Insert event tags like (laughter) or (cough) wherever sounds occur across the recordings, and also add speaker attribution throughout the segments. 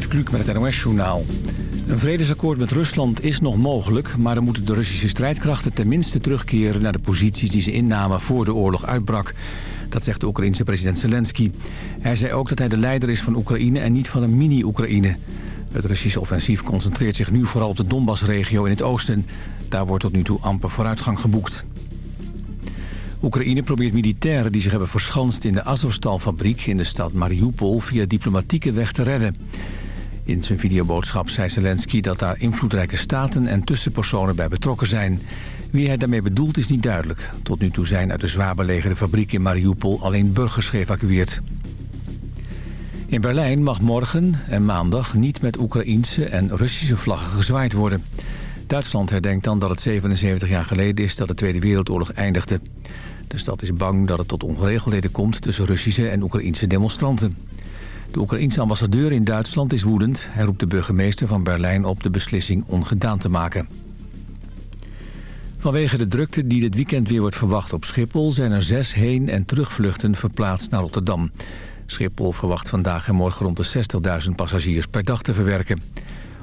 Speaker 1: Gert met het NOS-journaal. Een vredesakkoord met Rusland is nog mogelijk... maar dan moeten de Russische strijdkrachten tenminste terugkeren... naar de posities die ze innamen voor de oorlog uitbrak. Dat zegt de Oekraïense president Zelensky. Hij zei ook dat hij de leider is van Oekraïne en niet van een mini-Oekraïne. Het Russische offensief concentreert zich nu vooral op de Donbass-regio in het oosten. Daar wordt tot nu toe amper vooruitgang geboekt. Oekraïne probeert militairen die zich hebben verschanst in de Azovstal-fabriek in de stad Mariupol via diplomatieke weg te redden. In zijn videoboodschap zei Zelensky dat daar invloedrijke staten en tussenpersonen bij betrokken zijn. Wie hij daarmee bedoelt is niet duidelijk. Tot nu toe zijn uit de zwaar belegerde fabriek in Mariupol alleen burgers geëvacueerd. In Berlijn mag morgen en maandag niet met Oekraïense en Russische vlaggen gezwaaid worden. Duitsland herdenkt dan dat het 77 jaar geleden is dat de Tweede Wereldoorlog eindigde. De stad is bang dat het tot ongeregeldheden komt tussen Russische en Oekraïense demonstranten. De Oekraïense ambassadeur in Duitsland is woedend. Hij roept de burgemeester van Berlijn op de beslissing ongedaan te maken. Vanwege de drukte die dit weekend weer wordt verwacht op Schiphol... zijn er zes heen- en terugvluchten verplaatst naar Rotterdam. Schiphol verwacht vandaag en morgen rond de 60.000 passagiers per dag te verwerken.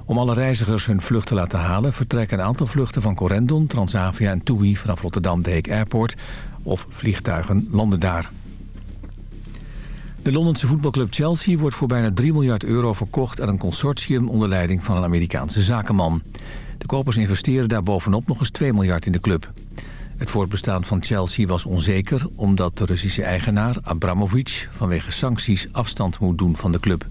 Speaker 1: Om alle reizigers hun vlucht te laten halen... vertrekken een aantal vluchten van Corendon, Transavia en TUI... vanaf Rotterdam de Heek Airport of vliegtuigen landen daar. De Londense voetbalclub Chelsea wordt voor bijna 3 miljard euro verkocht... aan een consortium onder leiding van een Amerikaanse zakenman. De kopers investeren daar bovenop nog eens 2 miljard in de club. Het voortbestaan van Chelsea was onzeker... omdat de Russische eigenaar Abramovic vanwege sancties afstand moet doen van de club.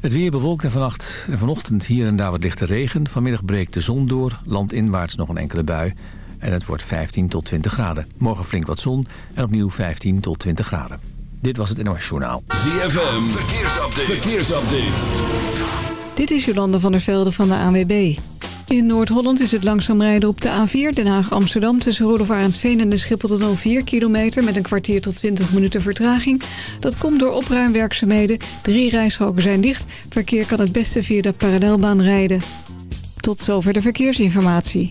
Speaker 1: Het weer bewolkt en vannacht en vanochtend hier en daar wat lichte regen. Vanmiddag breekt de zon door, landinwaarts nog een enkele bui. En het wordt 15 tot 20 graden. Morgen flink wat zon en opnieuw 15 tot 20 graden. Dit was het NOS Journaal.
Speaker 2: ZFM, verkeersupdate. verkeersupdate.
Speaker 3: Dit is Jolande van der Velde van de ANWB. In Noord-Holland is het langzaam rijden op de A4 Den Haag-Amsterdam... tussen Roelofarensveen en de Schiphol tot 04 kilometer... met een kwartier tot 20 minuten vertraging. Dat komt door opruimwerkzaamheden. Drie rijstroken zijn dicht. Verkeer kan het beste via de parallelbaan rijden. Tot zover de verkeersinformatie.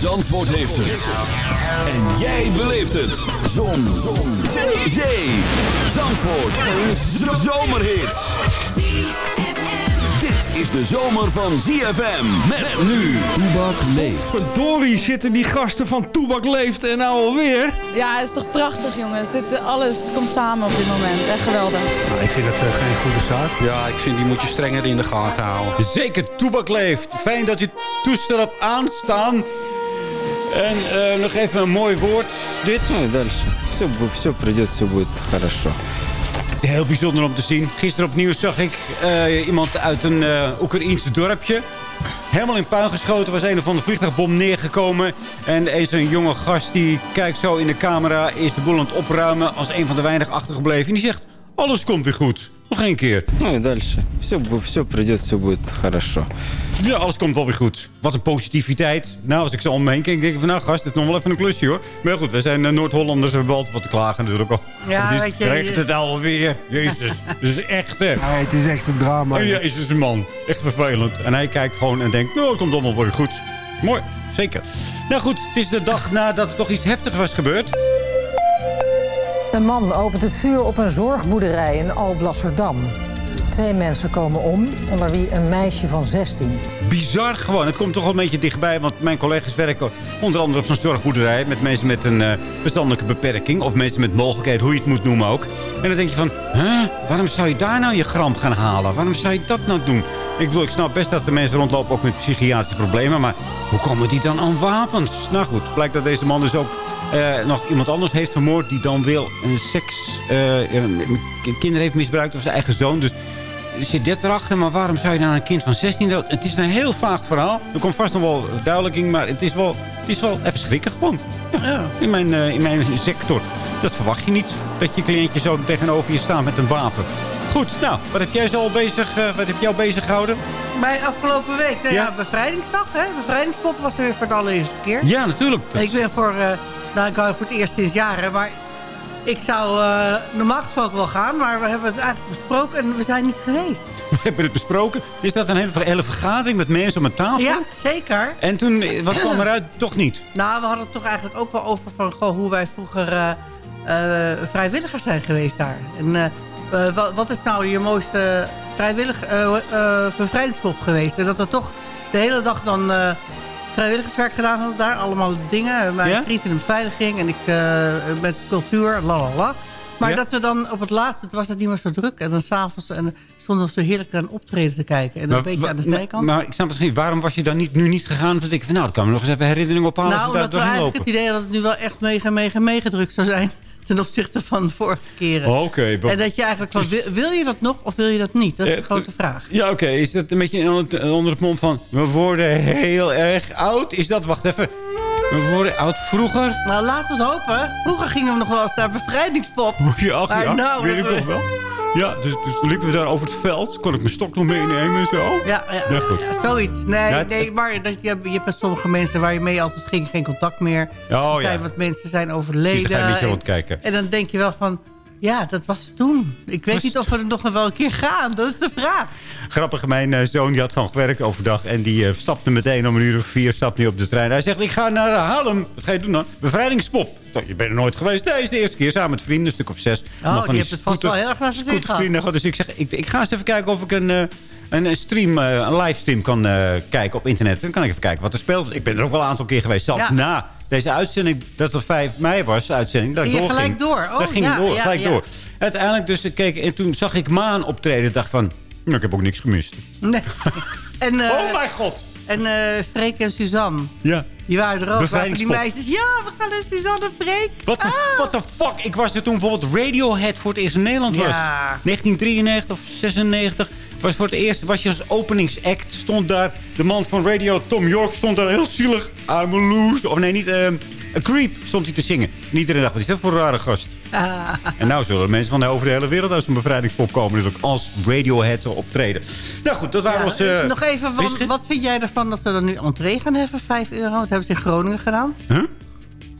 Speaker 2: Zandvoort heeft het. En jij beleeft het. Zon. Zon. Zee. Zee. Zandvoort. Een zomerhit. Dit is de zomer van ZFM. Met nu. Toebak leeft.
Speaker 4: Verdorie zitten die gasten van Toebak leeft en nou alweer.
Speaker 5: Ja, het is toch prachtig jongens. Dit, alles komt samen op dit moment. Echt geweldig.
Speaker 6: Nou, ik vind het uh, geen goede zaak.
Speaker 7: Ja, ik vind die moet je strenger in de gaten houden.
Speaker 8: Zeker Toebak leeft. Fijn dat je toestel op aanstaan. En uh, nog even een mooi woord. Dit.
Speaker 9: Ну, дальше. Все, все придет, все будет хорошо.
Speaker 8: Heel bijzonder om te zien. Gisteren opnieuw zag ik uh, iemand uit een uh, Oekraïens dorpje. Helemaal in puin geschoten. was een van de vliegtuigbom neergekomen. En een zo'n jonge gast die kijkt zo in de camera. Is de boel aan het opruimen als een van de weinig achtergebleven. En die zegt, alles komt weer goed. Nog één keer.
Speaker 9: Ну, дальше. Все, все придет, все будет хорошо.
Speaker 8: Ja, alles komt wel weer goed. Wat een positiviteit. Nou, als ik zo om me heen kijk, denk ik van... nou, gast, dit is nog wel even een klusje, hoor. Maar goed, we zijn uh, Noord-Hollanders. We hebben altijd wat te klagen natuurlijk al.
Speaker 10: Ja,
Speaker 8: het
Speaker 10: weet je...
Speaker 8: Rekt het alweer. Jezus, het is echt, hè.
Speaker 6: Ja, het is echt een drama.
Speaker 8: Oh, ja, is dus een man. Echt vervelend. En hij kijkt gewoon en denkt... nou, het komt allemaal weer goed. Mooi, zeker. Nou goed, het is de dag nadat er toch iets heftigs was gebeurd.
Speaker 11: Een man opent het vuur op een zorgboerderij in Alblasserdam. Twee mensen komen om, onder wie een meisje van 16.
Speaker 8: Bizar gewoon. Het komt toch wel een beetje dichtbij. Want mijn collega's werken onder andere op zo'n zorgboerderij... met mensen met een uh, verstandelijke beperking. Of mensen met mogelijkheden, hoe je het moet noemen ook. En dan denk je van, huh? waarom zou je daar nou je gram gaan halen? Waarom zou je dat nou doen? Ik bedoel, ik snap best dat de mensen rondlopen ook met psychiatrische problemen. Maar hoe komen die dan aan wapens? Nou goed, blijkt dat deze man dus ook uh, nog iemand anders heeft vermoord... die dan wil een seks... Uh, kinderen heeft misbruikt of zijn eigen zoon. Dus zit dit erachter, maar waarom zou je dan een kind van 16 dood? Het is een heel vaag verhaal. Er komt vast nog wel duidelijking, maar het is wel, het is wel even schrikken gewoon. Ja, In, mijn, eh, in mijn sector. Dat verwacht je niet, dat je cliëntje zo tegenover je staat met een wapen. Goed, nou, wat heb jij zo al bezig, eh, wat heb jou bezig gehouden?
Speaker 10: Bij afgelopen week, nou ja,
Speaker 8: Ja.
Speaker 10: bevrijdingsdag, hè? Bevrijdingspop was er weer voor de allereerste keer.
Speaker 8: Ja, natuurlijk. Dat-
Speaker 10: Ik ben voor, eh nou, ik hou voor het eerst sinds jaren, maar ik zou eh, normaal gesproken wel gaan, maar we hebben het eigenlijk besproken en we zijn niet geweest. (laughs)
Speaker 8: We hebben het besproken. Is dat een hele, hele vergadering met mensen om een tafel?
Speaker 10: Ja, zeker.
Speaker 8: En toen, wat kwam (clears throat) eruit? Toch niet.
Speaker 10: Nou, we hadden het toch eigenlijk ook wel over van goh, hoe wij vroeger vrijwilligers zijn geweest daar. En eh, wat, wat is nou je mooiste vrijwillig eh eh, bevrijdingspop geweest? En dat we toch de hele dag dan vrijwilligerswerk gedaan hadden daar. Allemaal dingen. Mijn
Speaker 8: Ja?
Speaker 10: vriend in de beveiliging en ik met cultuur, la la la. Maar
Speaker 8: Ja?
Speaker 10: dat we dan op het laatste, was het niet meer zo druk. En dan s'avonds en stonden we zo heerlijk naar een optreden te kijken. En dan een beetje aan de zijkant.
Speaker 8: Maar ik snap het niet. Waarom was je dan niet, nu niet gegaan? Omdat ik van, nou, dan kan me nog eens even herinnering ophalen.
Speaker 10: Nou,
Speaker 8: als we
Speaker 10: eigenlijk
Speaker 8: lopen.
Speaker 10: het idee dat het nu wel echt mega, mega, mega druk zou zijn. Ten opzichte van de vorige keren.
Speaker 8: Oh, Oké.
Speaker 10: En dat je eigenlijk van, wil, wil je dat nog of wil je dat niet? Dat is de
Speaker 8: Eh,
Speaker 10: grote vraag.
Speaker 8: Ja, oké. Is dat een beetje onder, onder het mond van... We worden heel erg oud. Is dat... Wacht even. We worden oud vroeger.
Speaker 10: Nou, laten we het hopen. Vroeger gingen we nog wel eens naar bevrijdingspop.
Speaker 8: Ja, ach,
Speaker 10: Maar
Speaker 8: ja,
Speaker 10: nou,
Speaker 8: weet ik
Speaker 10: we-
Speaker 8: wel. Ja, dus, dus liepen we daar over het veld. Kon ik mijn stok nog meenemen en zo.
Speaker 10: Ja, ja,
Speaker 8: Ja, goed.
Speaker 10: ja, zoiets. Nee,
Speaker 8: Ja,
Speaker 10: nee maar dat je, je hebt met sommige mensen waar je mee altijd ging geen contact meer.
Speaker 8: Oh,
Speaker 10: er zijn wat mensen zijn overleden.
Speaker 8: je
Speaker 10: en, en dan denk je wel van, ja, dat was toen. Ik weet
Speaker 8: Was
Speaker 10: niet of we er nog wel een keer gaan. Dat is de vraag.
Speaker 8: Grappig, mijn eh, zoon die had gewoon gewerkt overdag. En die eh, stapte meteen om een uur of vier stapte hij op de trein. Hij zegt, ik ga naar eh, Haarlem. Wat ga je doen dan? Bevrijdingspop. Je bent er nooit geweest. Nee, is de eerste keer samen met vrienden, een stuk of zes. Allemaal
Speaker 10: die hebt het vast wel heel erg naar zijn zin gehad.
Speaker 8: Dus ik zeg, ik, ik ga eens even kijken of ik een, eh, een, stream, eh, een livestream kan eh, kijken op internet. Dan kan ik even kijken wat er speelt. Ik ben er ook wel een aantal keer geweest. Zelfs
Speaker 10: Ja.
Speaker 8: na deze uitzending, dat het 5 mei was, de uitzending. Dat ik doorging.
Speaker 10: gelijk door? Oh,
Speaker 8: Daar ging
Speaker 10: ja,
Speaker 8: door,
Speaker 10: ja,
Speaker 8: gelijk
Speaker 10: ja.
Speaker 8: door. Uiteindelijk dus, ik keek, en toen zag ik Maan optreden. Dacht van, nou, ik heb ook niks gemist.
Speaker 10: Nee. (laughs) En, eh,
Speaker 8: oh mijn god!
Speaker 10: En eh Freek en Suzanne,
Speaker 8: Ja.
Speaker 10: die waren er ook. Waren die meisjes, ja, we gaan naar Suzanne en Freek.
Speaker 8: Wat de what the fuck? Ik was er toen bijvoorbeeld Radiohead voor het eerst in Nederland was.
Speaker 10: Ja.
Speaker 8: 1993 of 96. Was voor het eerst, was je als openingsact, stond daar de man van Radio, Tom York, stond daar heel zielig. I'm a loser. Of nee, niet, ehm A Creep stond hij te zingen. En iedereen dacht, wat is dat voor een rare gast?
Speaker 10: Ah.
Speaker 8: En nou zullen mensen van over de hele wereld uit zo'n bevrijdingspop komen. Natuurlijk als Radiohead zou optreden. Nou goed, dat waren
Speaker 10: Ja,
Speaker 8: onze... eh,
Speaker 10: Nog even, van, wat vind jij ervan dat ze dan nu entree gaan heffen? 5 euro, dat hebben ze in Groningen gedaan.
Speaker 8: Huh?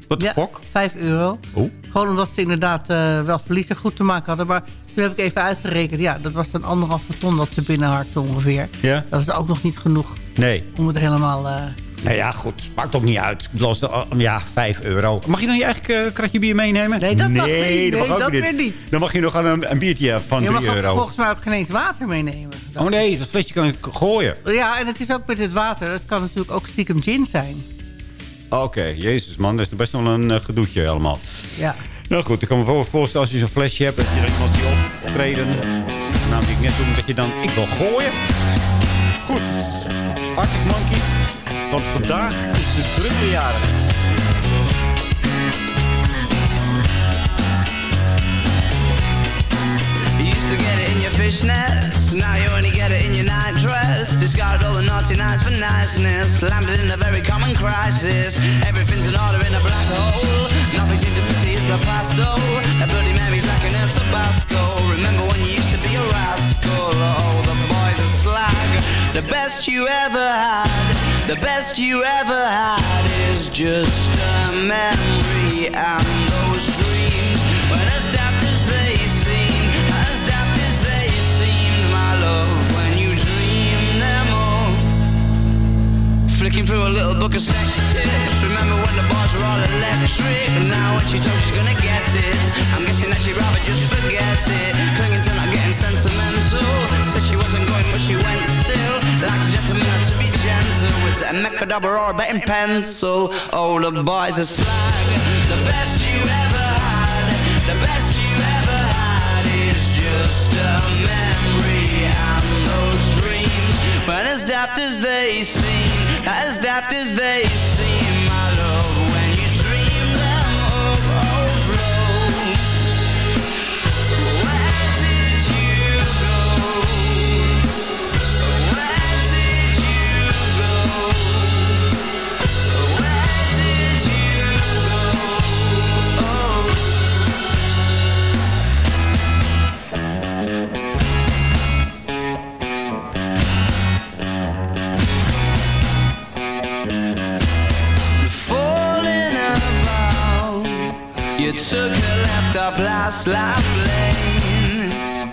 Speaker 8: What the
Speaker 10: Ja,
Speaker 8: fuck?
Speaker 10: 5 euro.
Speaker 8: Oh.
Speaker 10: Gewoon omdat ze inderdaad eh, wel verliezen goed te maken hadden. Maar toen heb ik even uitgerekend. Ja, dat was dan anderhalve ton dat ze binnenharkte ongeveer.
Speaker 8: Ja?
Speaker 10: Dat is ook nog niet genoeg
Speaker 8: Nee.
Speaker 10: om het helemaal... eh,
Speaker 8: Nou ja, goed. Maakt ook niet uit. De- oh, ja, 5 euro. Mag je dan je eigen eh, kratje bier meenemen?
Speaker 10: Nee, dat mag niet.
Speaker 8: dat mag ook
Speaker 10: dat
Speaker 8: niet.
Speaker 10: weer niet.
Speaker 8: Dan mag je nog aan een, een biertje van
Speaker 10: je
Speaker 8: 3
Speaker 10: mag ook
Speaker 8: euro.
Speaker 10: volgens mij ook geen eens water meenemen.
Speaker 8: Oh nee, dat flesje kan ik gooien.
Speaker 10: Ja, en het is ook met dit water. Het kan natuurlijk ook stiekem gin zijn.
Speaker 8: Oké, jezus man. Dat is best wel een eh, gedoetje allemaal.
Speaker 10: Ja.
Speaker 8: Nou goed, ik kan me voor- voorstellen als je zo'n flesje hebt... dat je dan iemand die optreden... Nou, die ik net doen, dat je dan... Ik wil gooien. Goed. Arctic Monkeys. Want vandaag is de drummerjarig.
Speaker 12: Fishnets, now you only get it in your night dress. Discarded all the naughty nights for niceness, landed in a very common crisis. Everything's in order in a black hole. Nothing seems to pity is the past though. A Bloody Mary's like an El Tabasco. Remember when you used to be a rascal? Oh, the boys are slag. The best you ever had, the best you ever had is just a memory and those dreams. Flicking through a little book of sex tips. Remember when the bars were all electric? Now when she told she's gonna get it, I'm guessing that she'd rather just forget it. Clinging to not getting sentimental. Said she wasn't going, but she went still. Like a gentleman had to be gentle. Was it a mechadabra or a betting pencil? Oh, the boys are slag. The best you ever had, the best you ever had is just a memory and those dreams. But as daft as they seem, as daft as they took a left off last life lane.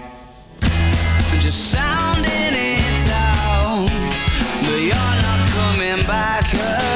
Speaker 12: Just sounding it out, but you're not coming back again.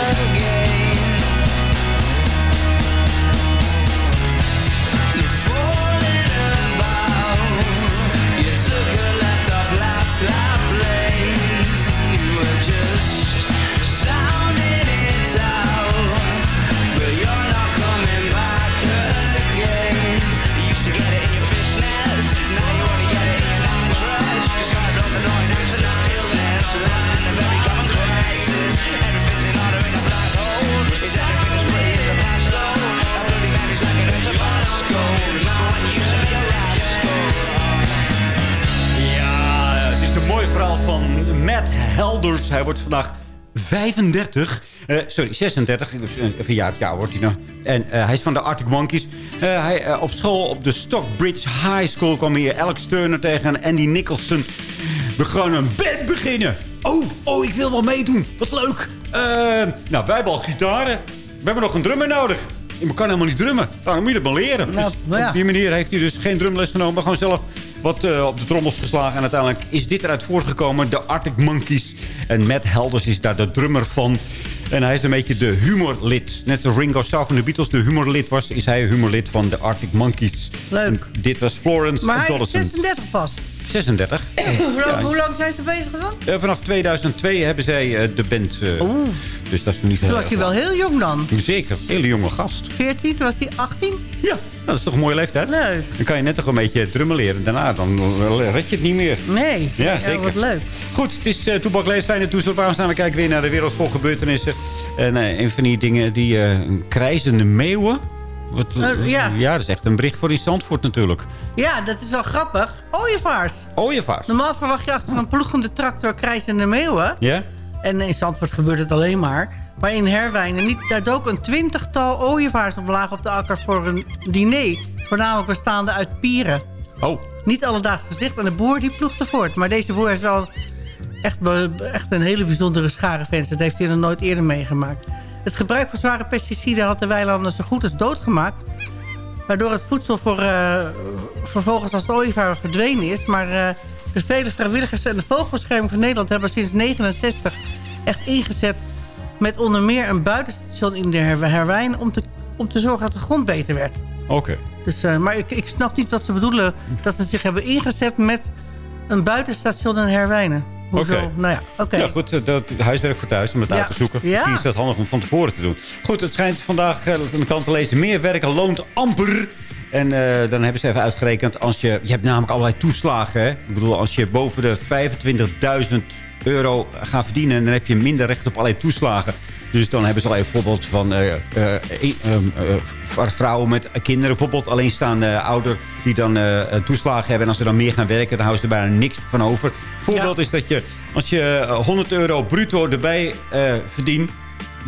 Speaker 8: 35. eh, sorry, 36. Een verjaard jaar wordt hij nog. En eh, hij is van de Arctic Monkeys. Eh, hij, op school op de Stockbridge High School kwam hier Alex Turner tegen en Andy Nicholson. We gaan een band beginnen. Oh, oh, ik wil wel meedoen. Wat leuk. Nou, wij hebben al gitaren. We hebben nog een drummer nodig. Ik kan helemaal niet drummen. Nou, dan moet je het maar leren.
Speaker 10: Nou,
Speaker 8: Dus
Speaker 10: nou ja.
Speaker 8: Op die manier heeft hij dus geen drumles genomen. Maar gewoon zelf wat op de trommels geslagen. En uiteindelijk is dit eruit voortgekomen. De Arctic Monkeys. En Matt Helders is daar de drummer van. En hij is een beetje de humorlid. Net zoals Ringo Starr van de Beatles de humorlid was... is hij humorlid van de Arctic Monkeys.
Speaker 10: Leuk.
Speaker 8: En dit was Florence
Speaker 10: Maar hij is
Speaker 8: Adolescent.
Speaker 10: 36 pas.
Speaker 8: 36.
Speaker 10: hoe,
Speaker 8: Ja.
Speaker 10: hoe lang zijn ze bezig dan?
Speaker 8: Eh, vanaf 2002 hebben zij eh, de band.
Speaker 10: Oeh.
Speaker 8: Dus dat is niet
Speaker 10: Toen was hij wel heel jong dan.
Speaker 8: Zeker, hele jonge gast.
Speaker 10: 14, toen was hij 18.
Speaker 8: Ja, dat is toch een mooie leeftijd?
Speaker 10: Leuk.
Speaker 8: Dan kan je net toch een beetje drummen leren. Daarna dan eh, red je het niet meer.
Speaker 10: Nee.
Speaker 8: Ja, zeker.
Speaker 10: wat leuk.
Speaker 8: Goed, het is uh, Toebak Leeft. Fijne toestel. Waarom staan we kijken weer naar de wereld vol gebeurtenissen. En eh, een van die dingen, die eh, krijzende meeuwen. Wat,
Speaker 10: Eh, ja.
Speaker 8: ja, dat is echt een bericht voor in Zandvoort natuurlijk.
Speaker 10: Ja, dat is wel grappig. Ooievaars.
Speaker 8: Ooievaars.
Speaker 10: Normaal verwacht je achter een ploegende tractor krijzende meeuwen.
Speaker 8: Ja?
Speaker 10: En in Zandvoort gebeurt het alleen maar. Maar in Herwijnen, niet, daar dook een twintigtal ooievaars op laag op de akker voor een diner. Voornamelijk bestaande uit pieren.
Speaker 8: Oh.
Speaker 10: Niet alledaags gezicht. En de boer die ploegde voort. Maar deze boer heeft wel echt, echt een hele bijzondere schare fans. Dat heeft hij nog nooit eerder meegemaakt. Het gebruik van zware pesticiden had de weilanden zo goed als doodgemaakt. Waardoor het voedsel voor, eh, vervolgens als de ooievaar verdwenen is. Maar eh, de vele vrijwilligers en de Vogelbescherming van Nederland... hebben sinds 1969 echt ingezet met onder meer een buitenstation in de Her- Herwijn... om te, om te zorgen dat de grond beter werd.
Speaker 8: Oké.
Speaker 10: Dus, eh, maar ik, ik snap niet wat ze bedoelen. Dat ze zich hebben ingezet met een buitenstation in Herwijnen. Hoezo? Nou ja, oké.
Speaker 8: Ja, goed, eh, dat, huiswerk voor thuis om het
Speaker 10: Ja.
Speaker 8: uit te zoeken.
Speaker 10: Ja.
Speaker 8: Misschien is dat handig om van tevoren te doen. Goed, het schijnt vandaag eh, aan de kant te lezen. Meer werken loont amper. En eh, dan hebben ze even uitgerekend. Als je, je hebt namelijk allerlei toeslagen. Hè? Ik bedoel, als je boven de 25.000 euro gaat verdienen... dan heb je minder recht op allerlei toeslagen. Dus dan hebben ze al even voorbeeld van eh, eh, vrouwen met kinderen. Bijvoorbeeld alleenstaande ouder die dan toeslagen hebben. En als ze dan meer gaan werken, dan houden ze er bijna niks van over. Voorbeeld is dat je, als je eh, 100 euro bruto erbij verdient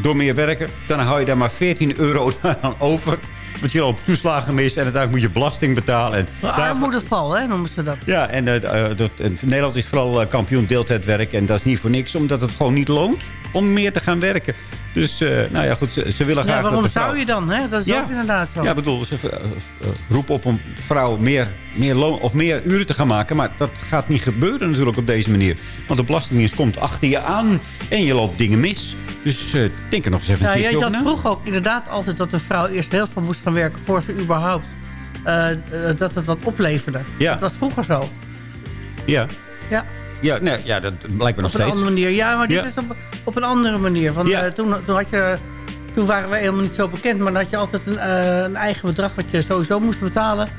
Speaker 8: door meer werken... dan hou je daar maar 14 euro (laughs) aan over. Want je op toeslagen mis en uiteindelijk moet je belasting betalen. En
Speaker 10: De armoedeval, hè, noemen ze dat.
Speaker 8: ja, en eh, eh, dat, en Nederland is vooral eh, kampioen deeltijdwerk. En dat is niet voor niks, omdat het gewoon niet loont om meer te gaan werken. Dus, eh, nou ja, goed, ze, ze willen graag
Speaker 10: Ja,
Speaker 8: dat
Speaker 10: waarom
Speaker 8: de vrouw...
Speaker 10: zou je dan? Hè? Dat is
Speaker 8: Ja.
Speaker 10: ook inderdaad zo.
Speaker 8: Ja, ik bedoel, ze eh, eh, roepen op om de vrouw meer, meer loon of meer uren te gaan maken. Maar dat gaat niet gebeuren natuurlijk op deze manier. Want de Belastingdienst komt achter je aan en je loopt dingen mis. Dus eh, denk er nog eens even
Speaker 10: Ja,
Speaker 8: een keertje over na.
Speaker 10: vroeger ook inderdaad altijd dat een vrouw eerst heel veel moest gaan werken... voor ze überhaupt dat het wat opleverde.
Speaker 8: Ja.
Speaker 10: Dat was vroeger zo.
Speaker 8: Ja,
Speaker 10: Ja,
Speaker 8: ja, nee, ja dat blijkt me nog
Speaker 10: op een
Speaker 8: steeds.
Speaker 10: andere manier. Ja, maar dit
Speaker 8: Ja.
Speaker 10: is op, op een andere manier. Want,
Speaker 8: Ja.
Speaker 10: eh, toen, toen, had je, toen waren we helemaal niet zo bekend... maar dan had je altijd een, eh, een eigen bedrag... wat je sowieso moest betalen...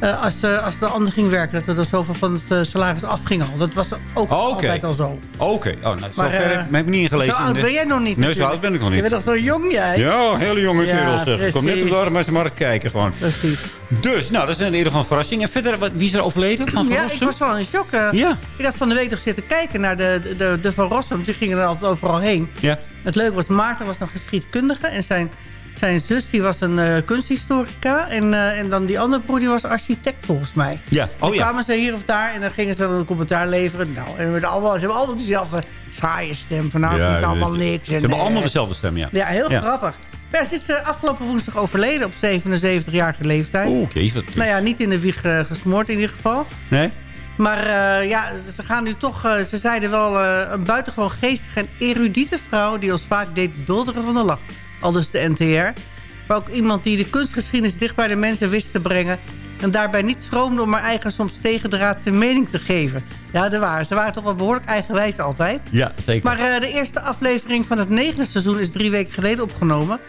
Speaker 10: eh, als, eh, als de ander ging werken. Dat er dan zoveel van het eh, salaris afging al. Dat was ook
Speaker 8: Oh,
Speaker 10: altijd al zo.
Speaker 8: Oké, oh, nou,
Speaker 10: Maar,
Speaker 8: zover
Speaker 10: eh,
Speaker 8: heb ik niet ingelezen.
Speaker 10: Zo oud ben jij nog niet
Speaker 8: Nee, zo oud ben ik nog
Speaker 10: Je
Speaker 8: niet.
Speaker 10: bent nog zo jong jij.
Speaker 8: Ja, hele jonge
Speaker 10: Ja,
Speaker 8: kerels. Ik kom net op de arbeidsmarkt kijken gewoon.
Speaker 10: Precies.
Speaker 8: Dus, nou, dat is in ieder geval een verrassing. En verder, wat, wie is er overleden? Van
Speaker 10: Ja, ik was wel in shock.
Speaker 8: Ja.
Speaker 10: Ik had van de week nog zitten kijken naar de, de, de, Van Rossum. Die gingen er altijd overal heen.
Speaker 8: Ja.
Speaker 10: Het leuke was, Maarten was een geschiedkundige. En zijn, zijn zus die was een eh, kunsthistorica. En, eh, en dan die andere broer die was architect volgens mij.
Speaker 8: Ja,
Speaker 10: Dan
Speaker 8: oh ja.
Speaker 10: kwamen ze hier of daar en dan gingen ze dan een commentaar leveren. Nou, en we allemaal, ze hebben allemaal dezelfde saaie stem. Van nou,
Speaker 8: Ja,
Speaker 10: allemaal niks.
Speaker 8: Ze
Speaker 10: En,
Speaker 8: hebben
Speaker 10: eh,
Speaker 8: allemaal dezelfde stem, ja.
Speaker 10: Ja, heel grappig. Ja, ze is eh, afgelopen woensdag overleden op 77-jarige leeftijd.
Speaker 8: Jezus, wat-
Speaker 10: Nou ja, niet in de wieg eh, gesmoord in ieder geval.
Speaker 8: Nee?
Speaker 10: Maar eh, ja, ze gaan nu toch... eh, ze zeiden wel eh, een buitengewoon geestige en erudite vrouw... die ons vaak deed bulderen van de lach. Al dus de NTR. Maar ook iemand die de kunstgeschiedenis dicht bij de mensen wist te brengen... en daarbij niet schroomde om haar eigen soms tegendraadse mening te geven. Ja, dat waren. Ze waren toch wel behoorlijk eigenwijs altijd.
Speaker 8: Ja, zeker.
Speaker 10: Maar eh, de eerste aflevering van het negende seizoen is drie weken geleden opgenomen.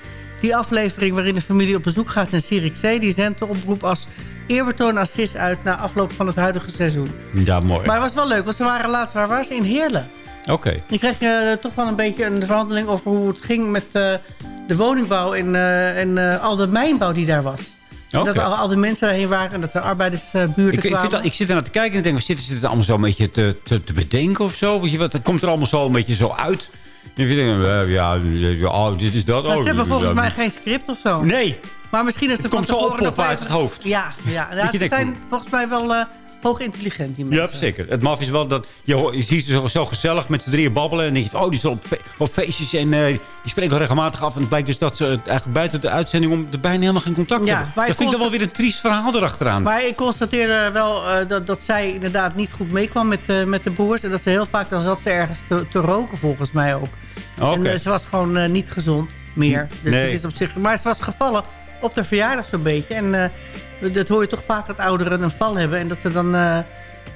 Speaker 10: Die aflevering waarin de familie op bezoek gaat naar Zierikzee... die zendt de oproep als eerbetoon aan Sis uit... na afloop van het huidige seizoen.
Speaker 8: ja, mooi.
Speaker 10: Maar het was wel leuk, want ze waren laatst... waar waren ze? In Heerlen.
Speaker 8: Oké.
Speaker 10: Je kreeg je toch wel een beetje een verhandeling over hoe het ging... met eh, de woningbouw en, eh, en eh, al de mijnbouw die daar was. Dat al, al de mensen daarheen waren en dat de arbeidersbuurten
Speaker 8: Ik, ik,
Speaker 10: kwamen.
Speaker 8: vind dat, ik zit er naar te kijken en denk, zitten ze het allemaal zo een beetje te, te, te bedenken of zo? Weet je wat, het komt er allemaal zo een beetje zo uit. En je denkt, eh, ja, oh, dit is dat.
Speaker 10: Maar
Speaker 8: oh,
Speaker 10: ze hebben volgens
Speaker 8: dat.
Speaker 10: mij geen script of zo.
Speaker 8: Nee.
Speaker 10: Maar misschien is
Speaker 8: Het
Speaker 10: het
Speaker 8: komt
Speaker 10: van
Speaker 8: zo
Speaker 10: nog
Speaker 8: oppoppen
Speaker 10: wel
Speaker 8: uit het hoofd.
Speaker 10: Ja, ja, ja ze zijn volgens mij wel hoog intelligent, die mensen.
Speaker 8: Ja, zeker. Het maf is wel dat je, je ziet ze zo, zo gezellig met z'n drieën babbelen. En dan denk je, oh, die is op, fe- op feestjes en eh, die spreken wel regelmatig af. En het blijkt dus dat ze eigenlijk buiten de uitzending om er bijna helemaal geen contact
Speaker 10: Ja,
Speaker 8: hebben.
Speaker 10: maar
Speaker 8: Dat vind ik dan wel weer een triest verhaal erachteraan.
Speaker 10: Maar ik constateerde wel eh, dat, dat zij inderdaad niet goed meekwam met, eh, met de broers. En dat ze heel vaak, dan zat ze ergens te, te roken volgens mij ook. En ze was gewoon niet gezond meer. Dus
Speaker 8: Nee.
Speaker 10: het is op zich, maar ze was gevallen op de verjaardag zo'n beetje. En eh, dat hoor je toch vaak dat ouderen een val hebben. En dat ze dan eh,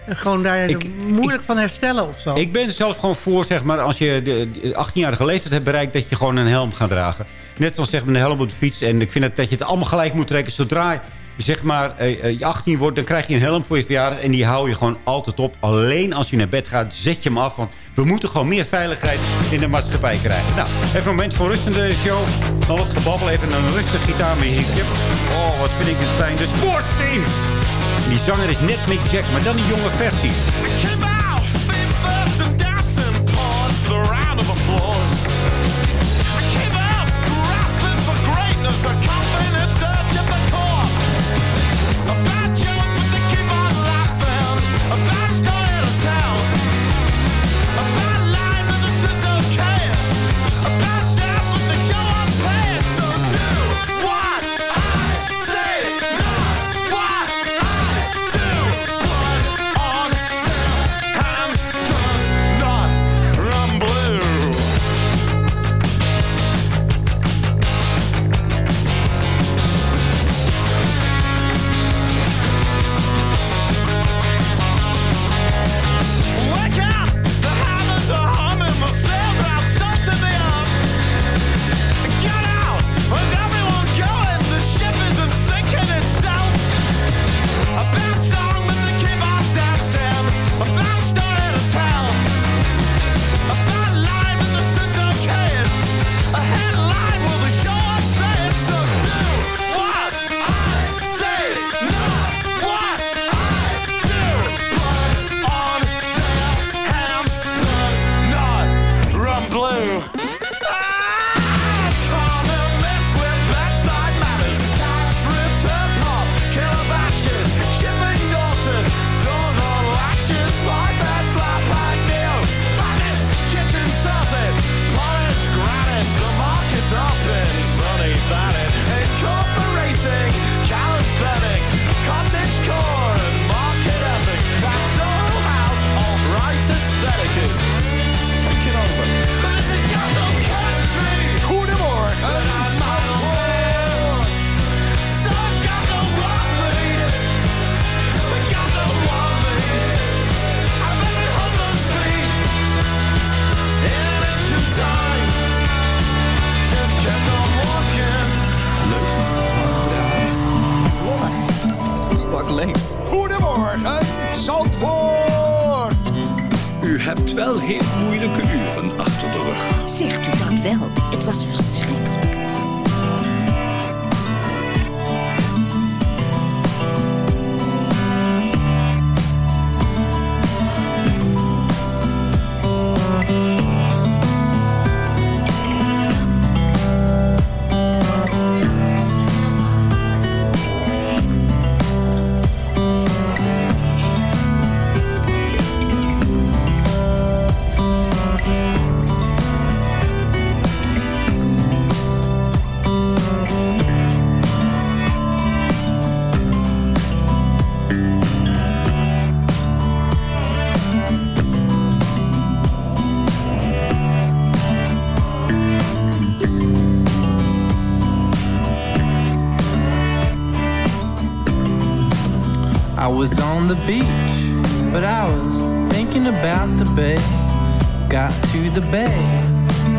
Speaker 10: gewoon daar
Speaker 8: Ik-
Speaker 10: moeilijk van herstellen of zo.
Speaker 8: Ik ben er zelf gewoon voor, zeg maar, als je de de 18-jarige leeftijd hebt bereikt... dat je gewoon een helm gaat dragen. Net zoals zeg maar een helm op de fiets. En ik vind dat, dat je het allemaal gelijk moet trekken. Zodra je zeg maar eh, eh, je 18 wordt, dan krijg je een helm voor je verjaardag. En die hou je gewoon altijd op. Alleen als je naar bed gaat, zet je hem af. Want we moeten gewoon meer veiligheid in de maatschappij krijgen. Nou, even een moment voor rust in de show. Dan wat gebabbel, even een rustig gitaarmuziekje. Oh, wat vind ik dit fijn. De Sportsteam! Die zanger is net Mick Jack, maar dan die jonge versie.
Speaker 13: First and dancing, pause for the round of applause.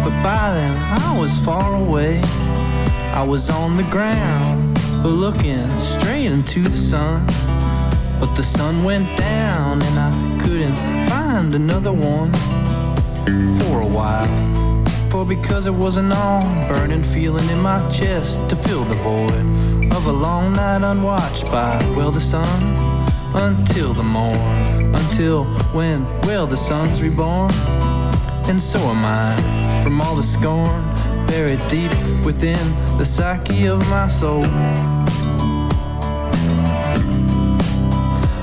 Speaker 13: But
Speaker 14: by then I was far away. I was on the ground, but looking straight into the sun. But the sun went down and I couldn't find another one for a while. For because it was an all burning feeling in my chest to fill the void of a long night unwatched by, well, the sun until the morn. Until when, well, the sun's reborn. And so am I from all the scorn buried deep within the psyche of my soul.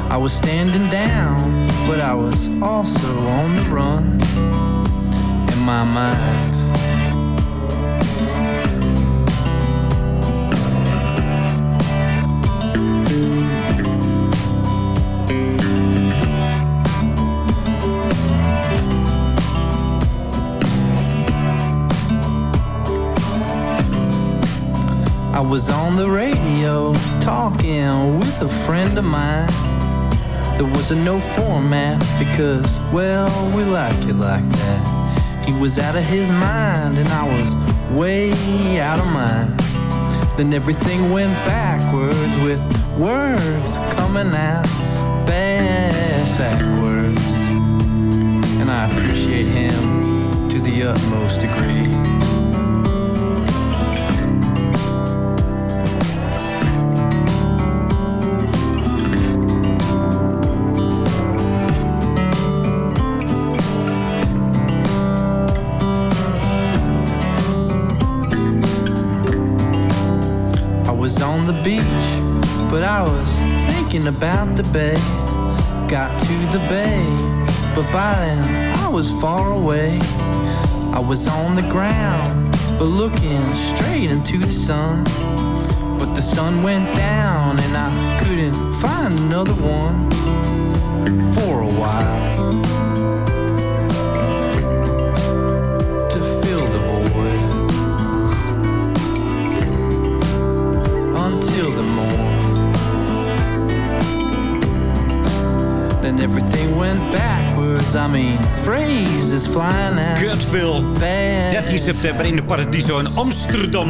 Speaker 14: I was standing down, but I was also on the run in my mind. I was on the radio talking with a friend of mine. There was a no format because, well, we like it like that. He was out of his mind and I was way out of mine. Then everything went backwards with words coming out backwards. And I appreciate him to the utmost degree. Thinking about the bay. Got to the bay, but by then I was far away. I was on the ground, but looking straight into the sun. But the sun went down, and I couldn't find another one for a while. To fill the void until the Then everything went backwards. I mean, phrases flying out.
Speaker 8: Gutville. 13 september in de Paradiso in Amsterdam.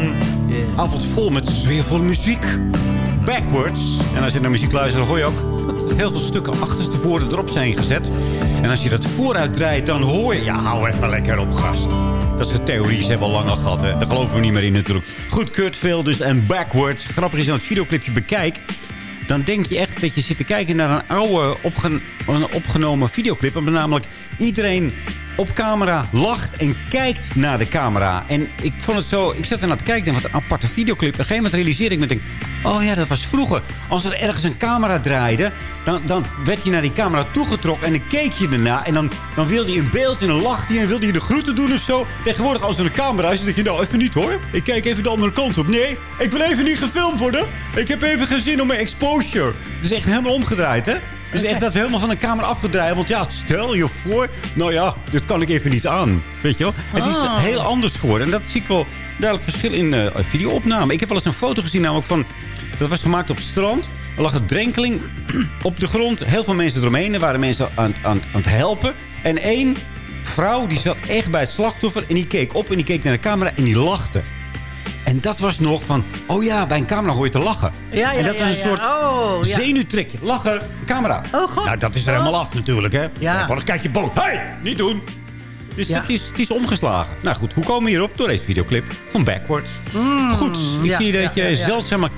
Speaker 8: Avond vol met zweervolle muziek. Backwards. En als je naar muziek luistert, dan hoor je ook dat heel veel stukken achterstevoren erop zijn gezet. En als je dat vooruit draait, dan hoor je... Ja, hou even lekker op, gast. Dat is de theorie, ze hebben we al lang al gehad. Hè. Daar geloven we niet meer in natuurlijk. Goed, Kurtville dus en Backwards. Grappig is, als je het videoclipje bekijkt... dan denk je echt dat je zit te kijken naar een oude een opgenomen videoclip. En namelijk iedereen op camera lacht en kijkt naar de camera. En ik vond het zo... Ik zat ernaar te kijken en wat een aparte videoclip. Op een gegeven moment realiseerde ik me... Denk, oh ja, dat was vroeger. Als er ergens een camera draaide... Dan, dan werd je naar die camera toegetrokken en dan keek je erna. En dan, dan wilde je een beeld en dan lachte je en wilde je de groeten doen of zo. Tegenwoordig als er een camera is, dan denk je... Nou, even niet hoor. Ik kijk even de andere kant op. Nee, ik wil even niet gefilmd worden. Ik heb even geen zin om mijn exposure. Het is echt helemaal omgedraaid, hè? Het is echt dat we helemaal van de camera afgedraaid. Want ja, stel je voor... Nou ja, dit kan ik even niet aan. Weet je wel? Het is
Speaker 10: Ah.
Speaker 8: heel anders geworden. En dat zie ik wel duidelijk verschil in eh videoopname. Ik heb wel eens een foto gezien namelijk van... Dat was gemaakt op het strand. Er lag een drenkeling op de grond. Heel veel mensen eromheen. Er waren mensen aan, het- aan, aan het helpen. En één vrouw die zat echt bij het slachtoffer. En die keek op en die keek naar de camera en die lachte. En dat was nog van... Oh ja, bij een camera hoor je te lachen.
Speaker 10: Ja, ja,
Speaker 8: en dat
Speaker 10: ja,
Speaker 8: was een soort
Speaker 10: Oh,
Speaker 8: zenuwtrekje. Lachen, camera.
Speaker 10: Oh, god.
Speaker 8: Nou, dat is er helemaal af natuurlijk, hè.
Speaker 10: Ja.
Speaker 8: Tegenwoordig kijk je boos. Hey, niet doen. Dus het, is, het is omgeslagen. Nou goed, hoe komen we hierop? Door deze videoclip van Backwards. goed, ik
Speaker 10: Mm, ja,
Speaker 8: zie dat je zeldzame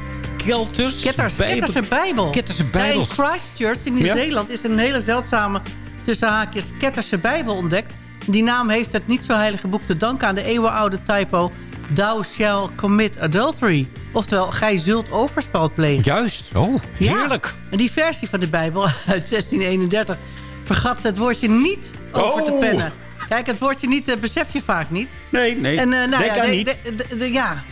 Speaker 8: kelters...
Speaker 10: Ketters,
Speaker 8: Bijbel-
Speaker 10: Ketterse Bijbel.
Speaker 8: Ketterse Bijbel.
Speaker 10: In Christchurch in Nieuw-Zeeland is een hele zeldzame tussen haakjes Ketterse Bijbel ontdekt. Die naam heeft het niet zo heilige boek te danken aan de eeuwenoude typo... Thou shall commit adultery. Oftewel, gij zult overspel plegen.
Speaker 8: Juist, oh, heerlijk.
Speaker 10: En die versie van de Bijbel (laughs) uit 1631 vergat het woordje niet over te
Speaker 8: Oh.
Speaker 10: pennen. Kijk, het woordje niet eh, besef je vaak niet.
Speaker 8: Nee, nee,
Speaker 10: En, eh, nou
Speaker 8: denk
Speaker 10: ja,
Speaker 8: aan
Speaker 10: de-
Speaker 8: niet.
Speaker 10: de- de- de- ja.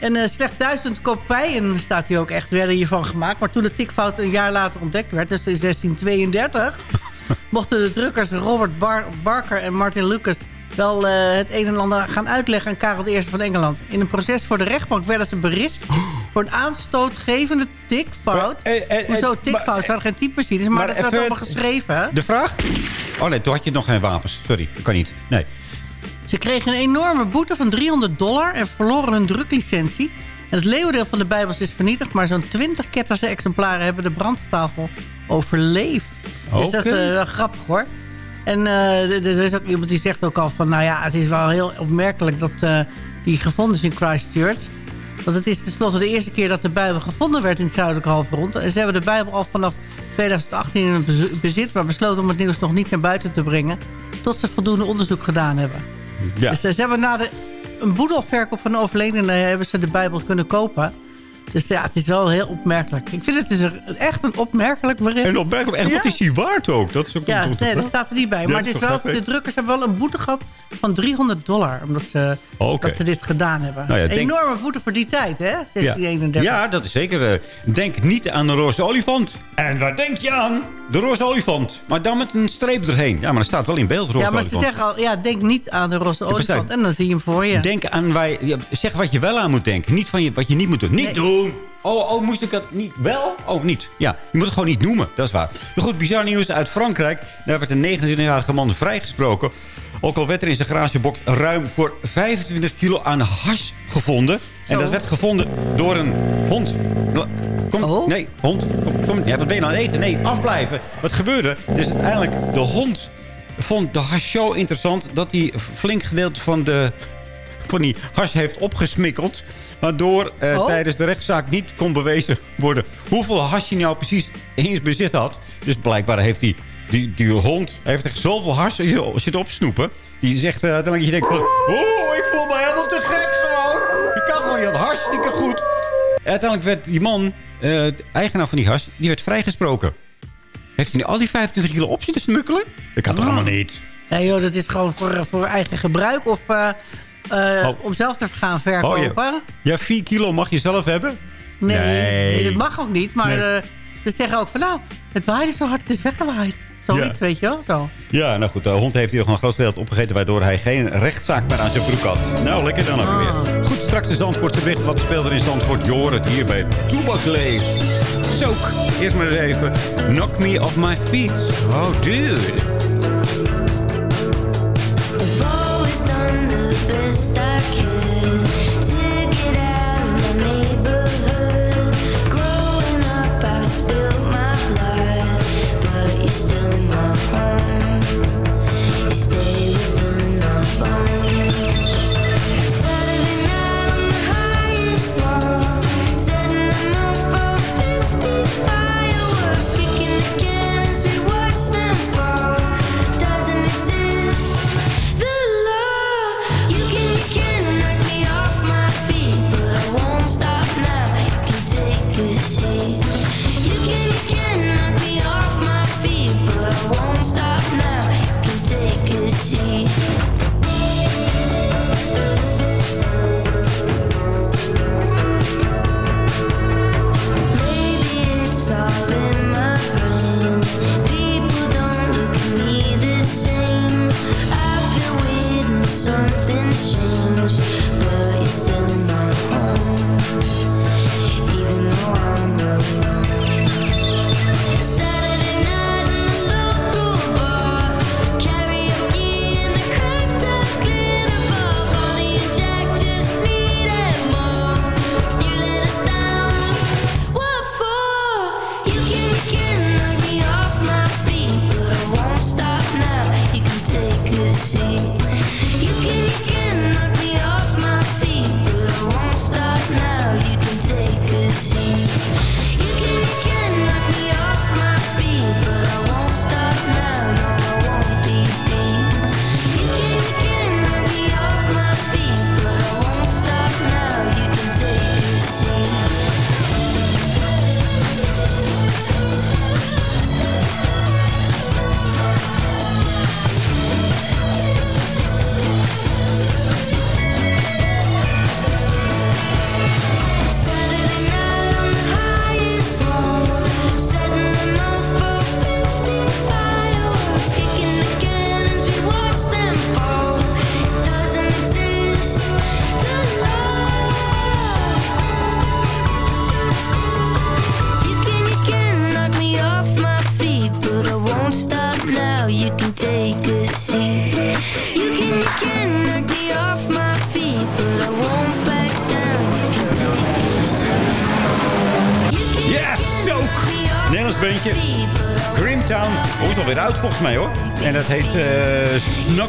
Speaker 10: En eh, slechts duizend kopijen, staat hier ook echt, werden hiervan gemaakt. Maar toen de tikfout een jaar later ontdekt werd, dus in 1632... (laughs) mochten de drukkers Robert Bar- Barker en Martin Lucas... wel het een en ander gaan uitleggen aan Karel I van Engeland. In een proces voor de rechtbank werden ze berispt... voor een aanstootgevende tikfout. Hoezo tikfout? Het waren geen typemachines, maar,
Speaker 8: maar
Speaker 10: dat werd allemaal geschreven.
Speaker 8: De vraag? Oh nee, toen had je nog geen wapens. Sorry, dat kan niet. Nee.
Speaker 10: Ze kregen een enorme boete van 300 dollar en verloren hun druklicentie. En het leeuwendeel van de Bijbels is vernietigd... maar zo'n 20 ketterse exemplaren hebben de brandstafel overleefd. Dus dat is eh, grappig hoor. En eh, er er is ook iemand die zegt ook al van... nou ja, het is wel heel opmerkelijk dat eh, die gevonden is in Christchurch. Want het is tenslotte de eerste keer dat de Bijbel gevonden werd in het zuidelijke halfrond. En ze hebben de Bijbel al vanaf 2018 in bezit... maar besloten om het nieuws nog niet naar buiten te brengen... tot ze voldoende onderzoek gedaan hebben.
Speaker 8: Ja.
Speaker 10: Dus ze hebben na de, een boedelverkoop van de overledene... hebben ze de Bijbel kunnen kopen. Dus ja, het is wel heel opmerkelijk. Ik vind het dus een- echt een opmerkelijk bericht.
Speaker 8: En opmerkelijk,
Speaker 10: Ja.
Speaker 8: wat is die waard ook? Dat is ook
Speaker 10: Ja, nee, dat staat er niet bij.
Speaker 8: Ja,
Speaker 10: maar het
Speaker 8: is
Speaker 10: wel, de drukkers hebben wel een boete gehad van 300 dollar. Omdat ze,
Speaker 8: Oké.
Speaker 10: dat ze dit gedaan hebben.
Speaker 8: Nou ja, denk-
Speaker 10: Enorme boete voor die tijd, hè? 1631.
Speaker 8: Ja, dat is zeker. eh, Denk niet aan de roze olifant. En waar denk je aan? De roze olifant. Maar dan met een streep erheen. Ja, maar dat staat wel in beeld, roze
Speaker 10: Ja, maar ze zeggen al, ja, denk niet aan de roze
Speaker 8: Ja,
Speaker 10: olifant. En dan zie je hem voor je.
Speaker 8: Denk aan wij, ja, zeg wat je wel aan moet denken. Niet van je, wat je niet moet doen. Niet
Speaker 10: Nee.
Speaker 8: doen! Oh, oh, moest ik dat niet? Wel? Oh, niet. Ja, je moet het gewoon niet noemen. Dat is waar. Maar goed, bizar nieuws uit Frankrijk. Daar werd een 29-jarige man vrijgesproken. Ook al werd er in zijn garagebox ruim voor 25 kilo aan hash gevonden. En dat werd gevonden door een hond. Kom,
Speaker 10: Oh.
Speaker 8: nee, hond. Kom, kom. Ja, wat ben je nou aan het eten? Nee, afblijven. Wat gebeurde? Dus uiteindelijk, de hond vond de hash zo interessant... dat hij flink gedeelte van de van die hash heeft opgesmikkeld. Waardoor eh,
Speaker 10: Oh.
Speaker 8: tijdens de rechtszaak niet kon bewezen worden... hoeveel hash hij nou precies in zijn bezit had. Dus blijkbaar heeft die, die, die hond heeft echt zoveel hash zitten opsnoepen. Die zegt eh, uiteindelijk dat je denkt van... Oeh, ik voel me helemaal te gek gewoon. Je kan gewoon niet. Dat hartstikke goed. Uiteindelijk werd die man, eh, de eigenaar van die hash... die werd vrijgesproken. Heeft hij nu al die 25 kilo op zitten smukkelen? Dat kan toch
Speaker 10: Ah.
Speaker 8: allemaal niet?
Speaker 10: Nee joh, dat is gewoon voor, voor eigen gebruik. Of eh,
Speaker 8: Oh.
Speaker 10: om zelf te gaan verkopen.
Speaker 8: Oh, ja. ja, 4 kilo mag je zelf hebben?
Speaker 10: Nee,
Speaker 8: Nee.
Speaker 10: nee, dat mag ook niet. Maar
Speaker 8: Nee.
Speaker 10: eh, ze zeggen ook van nou, het waaide zo hard, het is weggewaaid. Zoiets,
Speaker 8: Ja.
Speaker 10: weet je wel. Zo.
Speaker 8: Ja, nou goed, de hond heeft hier gewoon een groot deel opgegeten... waardoor hij geen rechtszaak meer aan zijn broek had. Nou, lekker dan ook weer. Goed, straks de Zandvoortse bericht. Wat speelt er in Zandvoort? Je hoort het hier bij Toebakleef. Zoek. Eerst maar eens even. Knock me off my feet. Oh, dude.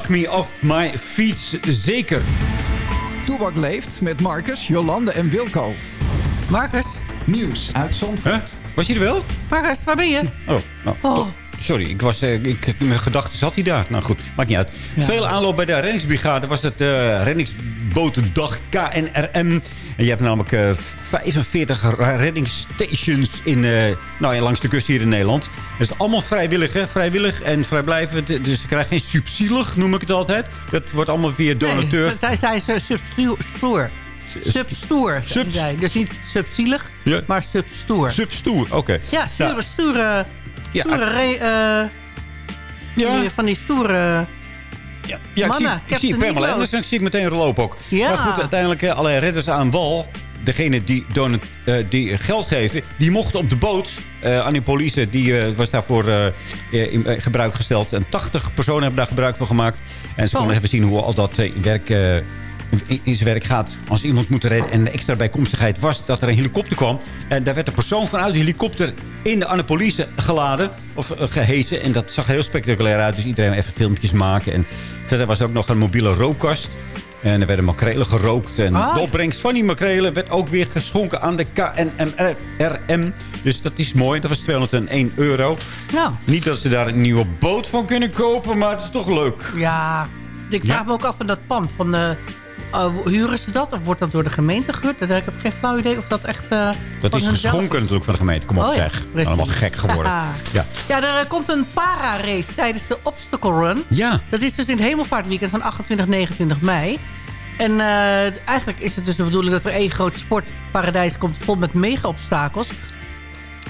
Speaker 13: Knock Me
Speaker 8: Off My Feet. Zeker.
Speaker 15: Toebak leeft met Marcus, Jolande en Wilco.
Speaker 10: Marcus?
Speaker 15: Nieuws uit Zandvoort.
Speaker 8: Was je er wel?
Speaker 10: Marcus, waar ben je?
Speaker 8: Oh, nou, toch. Sorry, ik was, eh, ik, in mijn gedachten zat hij daar. Nou goed, maakt niet uit. Veel aanloop bij de reddingsbrigade was het eh reddingsbotendag KNRM. En je hebt namelijk eh, 45 reddingsstations in, eh, nou, ja, langs de kust hier in Nederland. Het is allemaal vrijwillig, hè? vrijwillig en vrijblijvend. Dus je krijgt geen subsidielig, noem ik het altijd. Dat wordt allemaal via donateur.
Speaker 10: Nee, zij zij is substoer. Substoer,
Speaker 8: Sub-.
Speaker 10: Dus niet subsielig,
Speaker 8: Ja.
Speaker 10: maar substoer.
Speaker 8: Substoer, oké.
Speaker 10: Ja, stoere,
Speaker 8: Nou,
Speaker 10: stoere,
Speaker 8: Ja.
Speaker 10: stoere re- eh,
Speaker 8: Ja.
Speaker 10: van die stoere
Speaker 8: Ja, ik
Speaker 10: mannen.
Speaker 8: zie, ik zie Pamela. Anderson zie ik meteen lopen ook.
Speaker 10: Ja.
Speaker 8: Maar goed, uiteindelijk eh, alle redders aan wal... Degene die, donat, eh, die geld geven, die mochten op de boot. Annie Police die, was daarvoor in gebruik gesteld. En 80 personen hebben daar gebruik van gemaakt. En ze konden
Speaker 10: Oh.
Speaker 8: even zien hoe al dat in werk... in zijn werk gaat als iemand moet redden. En de extra bijkomstigheid was dat er een helikopter kwam. En daar werd een persoon vanuit de helikopter in de Annapolise geladen. Of eh, gehesen. En dat zag er heel spectaculair uit. Dus iedereen even filmpjes maken. En verder was er ook nog een mobiele rookkast. En er werden makrelen gerookt. En
Speaker 10: Ah.
Speaker 8: de opbrengst van die makrelen werd ook weer geschonken aan de KNMRM. Dus dat is mooi. Dat was 201 euro.
Speaker 10: Nou,
Speaker 8: Niet dat ze daar een nieuwe boot van kunnen kopen. Maar het is toch leuk.
Speaker 10: ja. Ik vraag
Speaker 8: Ja.
Speaker 10: me ook af van dat pand. Van de, eh, huren ze dat of wordt dat door de gemeente gehuurd? Ik heb geen flauw idee of dat echt eh,
Speaker 8: Dat is geschonken natuurlijk van de gemeente. Kom op
Speaker 10: Oh ja,
Speaker 8: zeg.
Speaker 10: precies.
Speaker 8: Allemaal gek geworden. Ja.
Speaker 10: Ja, er eh, komt een para-race tijdens de Obstacle Run.
Speaker 8: Ja.
Speaker 10: Dat is dus in het hemelvaartweekend van 28, 29 mei. En eh, eigenlijk is het dus de bedoeling dat er één groot sportparadijs komt... vol met mega-obstakels.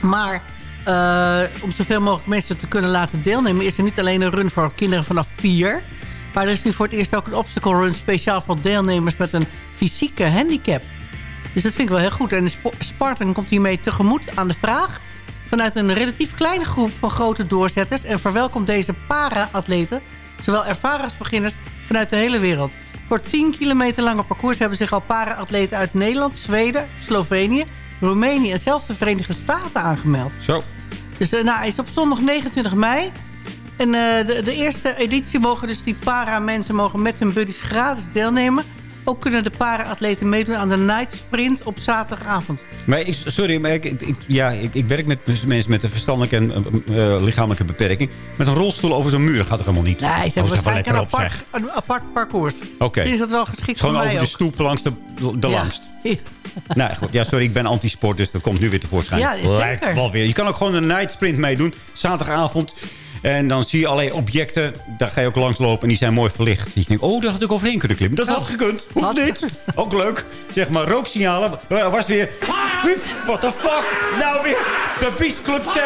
Speaker 10: Maar om zoveel mogelijk mensen te kunnen laten deelnemen... is er niet alleen een run voor kinderen vanaf vier... maar er is nu voor het eerst ook een obstacle run... speciaal voor deelnemers met een fysieke handicap. Dus dat vind ik wel heel goed. En Spartan komt hiermee tegemoet aan de vraag... vanuit een relatief kleine groep van grote doorzetters... en verwelkomt deze para-atleten... zowel ervaren als beginners vanuit de hele wereld. Voor 10 kilometer lange parcours hebben zich al para-atleten uit Nederland, Zweden, Slovenië, Roemenië en zelfs de Verenigde Staten aangemeld.
Speaker 8: Zo.
Speaker 10: Dus eh, nou, hij is op zondag 29 mei. En eh, de, de eerste editie mogen dus die para-mensen mogen met hun buddies gratis deelnemen. Ook kunnen de para-atleten meedoen aan de night sprint op zaterdagavond.
Speaker 8: Maar ik, sorry, maar ik, ik, ja, ik, ik werk met mensen met een verstandelijke en eh, eh, lichamelijke beperking. Met een rolstoel over zo'n muur gaat er helemaal niet.
Speaker 10: Nee, ze
Speaker 8: Oh,
Speaker 10: hebben waarschijnlijk een apart, een apart parcours.
Speaker 8: Oké.
Speaker 10: Is dat wel geschikt
Speaker 8: Gewoon over de
Speaker 10: ook?
Speaker 8: stoep langs de, de
Speaker 10: Ja.
Speaker 8: langst. (laughs)
Speaker 10: Ja.
Speaker 8: Nou goed, ja, sorry, ik ben antisport, dus dat komt nu weer tevoorschijn.
Speaker 10: Ja, zeker.
Speaker 8: Lijkt wel weer. Je kan ook gewoon een night sprint meedoen, zaterdagavond. En dan zie je allerlei objecten, daar ga je ook langs lopen en die zijn mooi verlicht. Je denkt, oh, daar had ik overheen kunnen klimmen. Dat had gekund, hoeft niet. Ook leuk. Zeg maar, rooksignalen. Er was weer, what the fuck, nou weer, de Beach Club 10.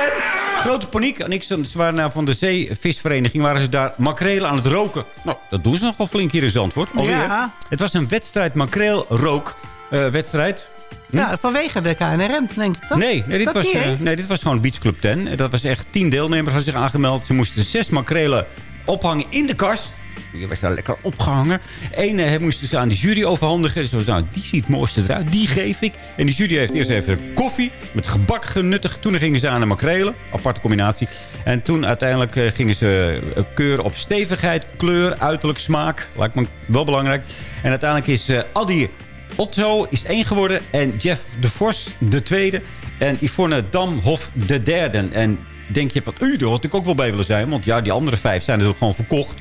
Speaker 8: Grote paniek. En ik, ze waren van de zeevisvereniging, waren ze daar makrelen aan het roken. Nou, dat doen ze nog wel flink hier in Zandvoort. Alweer.
Speaker 10: Ja.
Speaker 8: Het was een wedstrijd makreelrook. eh wedstrijd.
Speaker 10: Ja, vanwege de KNRM, denk ik toch?
Speaker 8: Nee, nee, dit was, eh, nee, dit was gewoon Beach Club 10. En Dat was echt tien deelnemers hadden zich aangemeld. Ze moesten zes makrelen ophangen in de kast. Die was daar lekker opgehangen. Eén eh, moesten ze aan de jury overhandigen. Dus nou, die ziet het mooiste eruit. Die geef ik. En de jury heeft eerst even koffie met gebak genuttigd. Toen gingen ze aan de makrelen. Aparte combinatie. En toen uiteindelijk eh, gingen ze eh, keuren op stevigheid, kleur, uiterlijk, smaak. Lijkt me wel belangrijk. En uiteindelijk is eh Adi Otto is één geworden. En Jeff de Vos de tweede. En Yvonne Damhof de derde. En denk je van, u, daar had ik ook wel bij willen zijn. Want ja, die andere vijf zijn natuurlijk gewoon verkocht.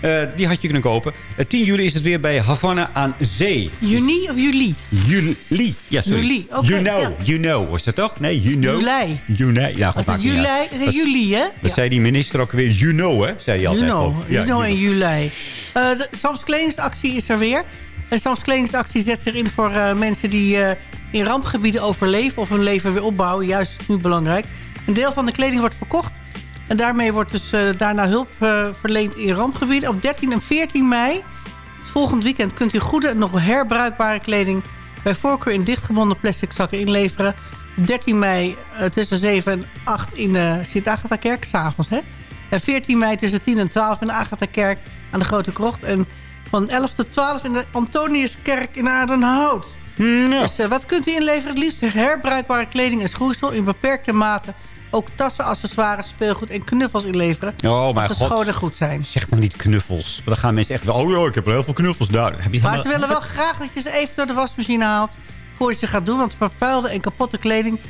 Speaker 8: Eh, die had je kunnen kopen. Eh, 10 juli is het weer bij Havana aan Zee.
Speaker 10: Juni of juli?
Speaker 8: Juli. Ja, sorry.
Speaker 10: Juli, oké,
Speaker 8: you know.
Speaker 10: ja.
Speaker 8: You know, was dat toch? Nee, you know.
Speaker 10: Juli.
Speaker 8: Juli. Ja, goed,
Speaker 10: het juli, het juli, hè?
Speaker 8: Wat zei die minister ook weer? You know, hè? Zei hij altijd.
Speaker 10: You know.
Speaker 8: Ja,
Speaker 10: you know en juli. Eh, de Sams Kledingsactie is er weer. En Sams Kledingsactie zet zich in voor eh, mensen die eh, in rampgebieden overleven... of hun leven weer opbouwen. Juist nu belangrijk. Een deel van de kleding wordt verkocht. En daarmee wordt dus eh, daarna hulp verleend in rampgebieden. Op 13 en 14 mei, volgend weekend... kunt u goede en nog herbruikbare kleding... bij voorkeur in dichtgebonden plastic zakken inleveren. Op 13 mei tussen 7 en 8 in de Sint-Agatha-kerk, s'avonds, hè? En 14 mei tussen 10 en 12 in de Agatha-kerk aan de Grote Krocht. En van 11 tot 12 in de Antoniuskerk in Aardenhout. Dus eh, wat kunt u inleveren? Het liefst herbruikbare kleding en schoeisel in beperkte mate ook tassen, accessoires, speelgoed en knuffels inleveren.
Speaker 8: Oh,
Speaker 10: als ze
Speaker 8: god.
Speaker 10: schoon en goed zijn.
Speaker 8: Zeg nou niet knuffels. Want dan gaan mensen echt wel... Oh ja, ik heb heel veel knuffels daar. Heb je
Speaker 10: Maar ze willen wel graag dat je ze even door de wasmachine haalt... voordat je gaat doen. Want vervuilde en kapotte kleding,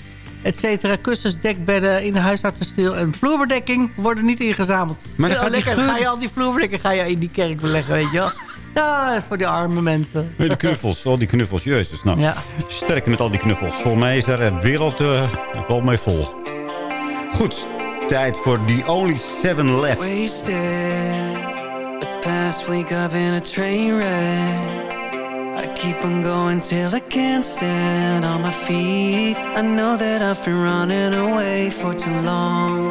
Speaker 10: et cetera... kussens, dekbedden in de huisartsensteel en vloerbedekking... worden niet ingezameld.
Speaker 8: Maar dan
Speaker 10: Ja,
Speaker 8: gaat die
Speaker 10: lekker, ga je al die vloerbedekking ga je in die kerk beleggen, weet je wel. Ja, dat is voor die arme mensen.
Speaker 8: De knuffels, al die knuffels, jezus. Nou,
Speaker 10: Ja.
Speaker 8: sterker met al die knuffels. Volgens mij is daar de wereld eh, wel mee vol. Goed, tijd voor The Only Seven Left.
Speaker 13: Wasted the past week I've been a train wreck. I keep on going till I can't stand on my feet. I know that I've been running away for too long.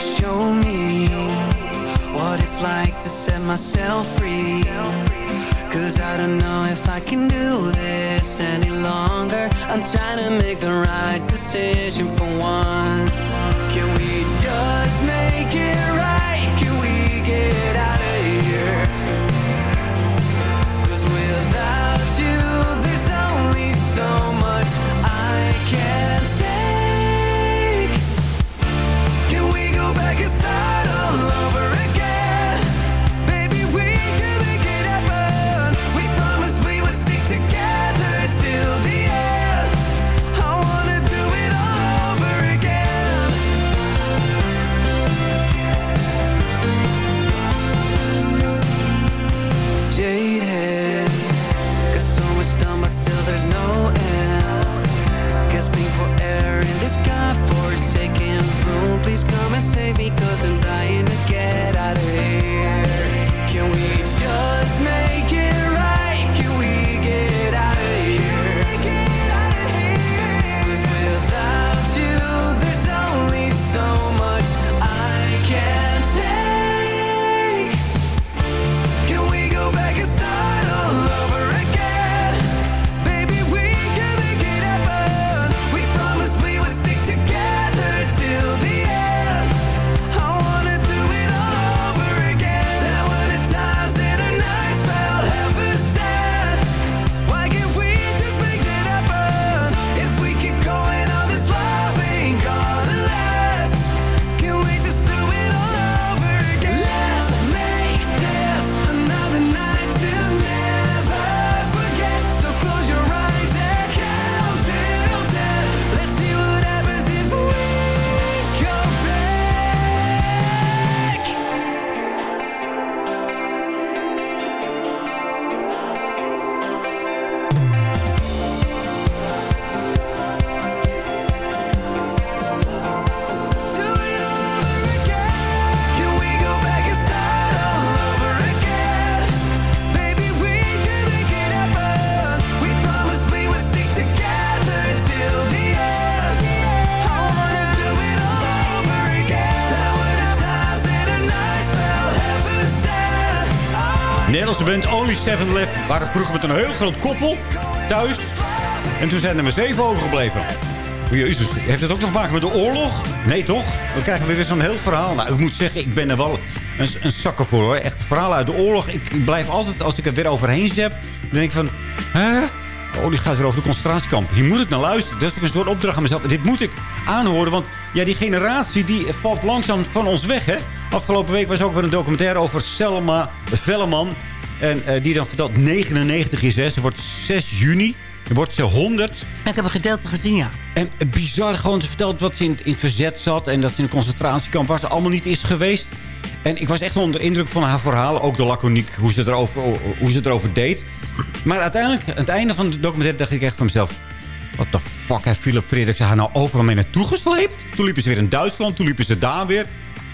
Speaker 13: Show me what it's like to set myself free. Cause I don't know if I can do this any longer. I'm trying to make the right decision for once. Can we just make it right? Can we get out
Speaker 8: Left waren vroeger met een heel groot koppel thuis. En toen zijn er maar zeven overgebleven. O, Jezus, heeft het ook nog te maken met de oorlog? Nee, toch? Dan krijgen we weer zo'n heel verhaal. Nou, ik moet zeggen, ik ben er wel een, een zakker voor, hoor. Echt verhalen uit de oorlog. Ik, blijf altijd, als ik er weer overheen zet, dan denk ik van... Hè? Oh, die gaat weer over de concentratiekamp. Hier moet ik naar luisteren. Dat is ook een soort opdracht aan mezelf. Dit moet ik aanhoren, want ja, die generatie die valt langzaam van ons weg, hè? Afgelopen week was ook weer een documentaire over Selma Velleman. En eh, die dan vertelt, 99 is ze. Ze wordt 6 juni. Dan wordt ze 100.
Speaker 10: Ik heb een gedeelte gezien, ja.
Speaker 8: En eh, bizar gewoon te vertellen wat ze in, in het verzet zat. En dat ze in een concentratiekamp waar ze allemaal niet is geweest. En ik was echt onder de indruk van haar verhalen. Ook de laconiek, hoe ze, erover, hoe ze het erover deed. Maar uiteindelijk, aan het einde van de documentaire dacht ik echt van mezelf... Wat de fuck heeft Philip Fredericks haar nou overal mee naartoe gesleept? Toen liepen ze weer in Duitsland, toen liepen ze daar weer.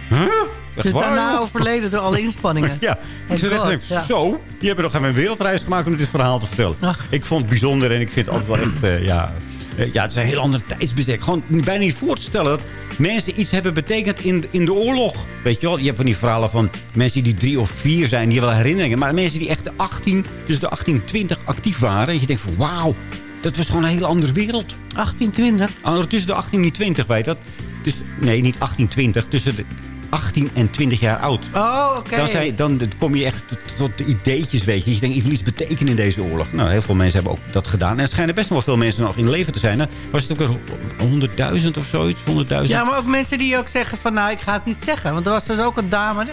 Speaker 8: Huh?
Speaker 10: Dus
Speaker 8: waar,
Speaker 10: daarna overleden door alle inspanningen. (laughs)
Speaker 8: Ja, ik zit echt
Speaker 10: ja.
Speaker 8: zo, die hebben nog even een wereldreis gemaakt om dit verhaal te vertellen. Ik vond het bijzonder en ik vind het altijd wel echt, eh, ja, eh, ja, het is een heel ander tijdsbestek. Gewoon bijna niet voor te stellen dat mensen iets hebben betekend in, in de oorlog. Weet je wel, je hebt van die verhalen van mensen die drie of vier zijn, die hebben wel herinneringen. Maar mensen die echt de 18, tussen de 18 en 20 actief waren. En je denkt van, wauw, dat was gewoon een hele andere wereld.
Speaker 10: 1820?
Speaker 8: Ah, tussen de 18 en 20, weet je dat. Dus, nee, niet 1820. Tussen de 18 en 20 jaar oud.
Speaker 10: Oh, oké.
Speaker 8: Dan, dan kom je echt tot, tot de ideetjes, weet je. Je denkt, ik wil iets betekenen in deze oorlog. Nou, heel veel mensen hebben ook dat gedaan. En er schijnen best wel veel mensen nog in leven te zijn. Hè? Was het ook een 100.000 of zoiets? 100.000?
Speaker 10: Ja, maar ook mensen die ook zeggen van... nou, ik ga het niet zeggen. Want er was dus ook een dame...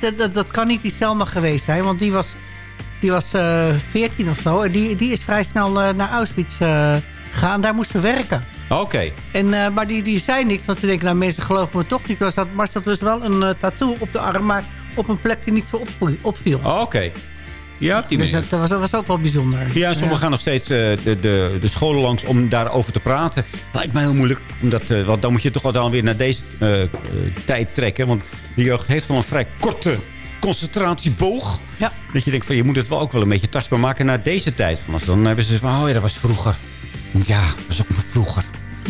Speaker 10: Dat, dat, dat kan niet die Selma geweest zijn. Want die was, die was eh 14 of zo. En die, die is vrij snel eh, naar Auschwitz eh, gegaan. Daar moest ze werken.
Speaker 8: Oké.
Speaker 10: En, eh, maar die, die zei niks. Want ze denken, nou mensen geloven me toch niet. Was dat, maar had dus wel een eh, tattoo op de arm. Maar op een plek die niet zo opviel.
Speaker 8: Oké. Ja, die
Speaker 10: Dus dat, dat was, dat was ook wel bijzonder.
Speaker 8: Ja, sommigen gaan nog steeds eh, de, de, de scholen langs om daarover te praten. Lijkt mij heel moeilijk. Omdat, want dan moet je toch wel dan weer naar deze tijd trekken. Want de jeugd heeft wel een vrij korte concentratieboog.
Speaker 10: Ja.
Speaker 8: Dat je denkt van je moet het wel ook wel een beetje tastbaar maken naar deze tijd. Want dan hebben ze van, oh ja, dat was vroeger. Ja, dat was ook vroeger.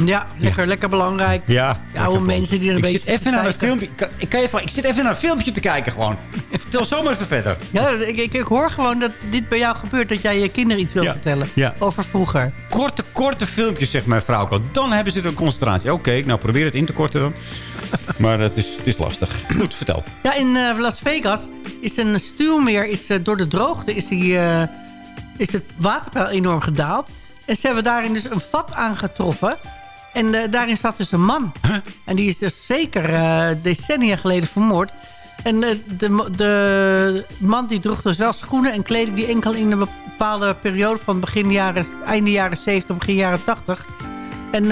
Speaker 10: Ja, lekker, lekker belangrijk.
Speaker 8: Ja,
Speaker 10: oude mensen die er een
Speaker 8: ik
Speaker 10: beetje...
Speaker 8: zit even naar een filmpje. Ik, kan- ik, kan even, ik zit even naar een filmpje te kijken gewoon. Vertel zomaar even verder.
Speaker 10: Ja, ik, ik, ik hoor gewoon dat dit bij jou gebeurt. Dat jij je kinderen iets wil
Speaker 8: Ja,
Speaker 10: vertellen.
Speaker 8: ja.
Speaker 10: Over vroeger.
Speaker 8: Korte, korte filmpjes, zegt mijn vrouw. Dan hebben ze de concentratie. Oké, nou probeer het in te korten dan. Maar het is, het is lastig. Goed, vertel.
Speaker 10: Ja, in eh, Las Vegas is een stuwmeer is, eh, door de droogte is, die, eh, is het waterpeil enorm gedaald. En ze hebben daarin dus een vat aangetroffen. En eh, daarin zat dus een man. En die is dus zeker eh, decennia geleden vermoord. En eh, de, de man die droeg dus wel schoenen en kleding... die enkel in een bepaalde periode van begin jaren, einde jaren 70, begin jaren 80... En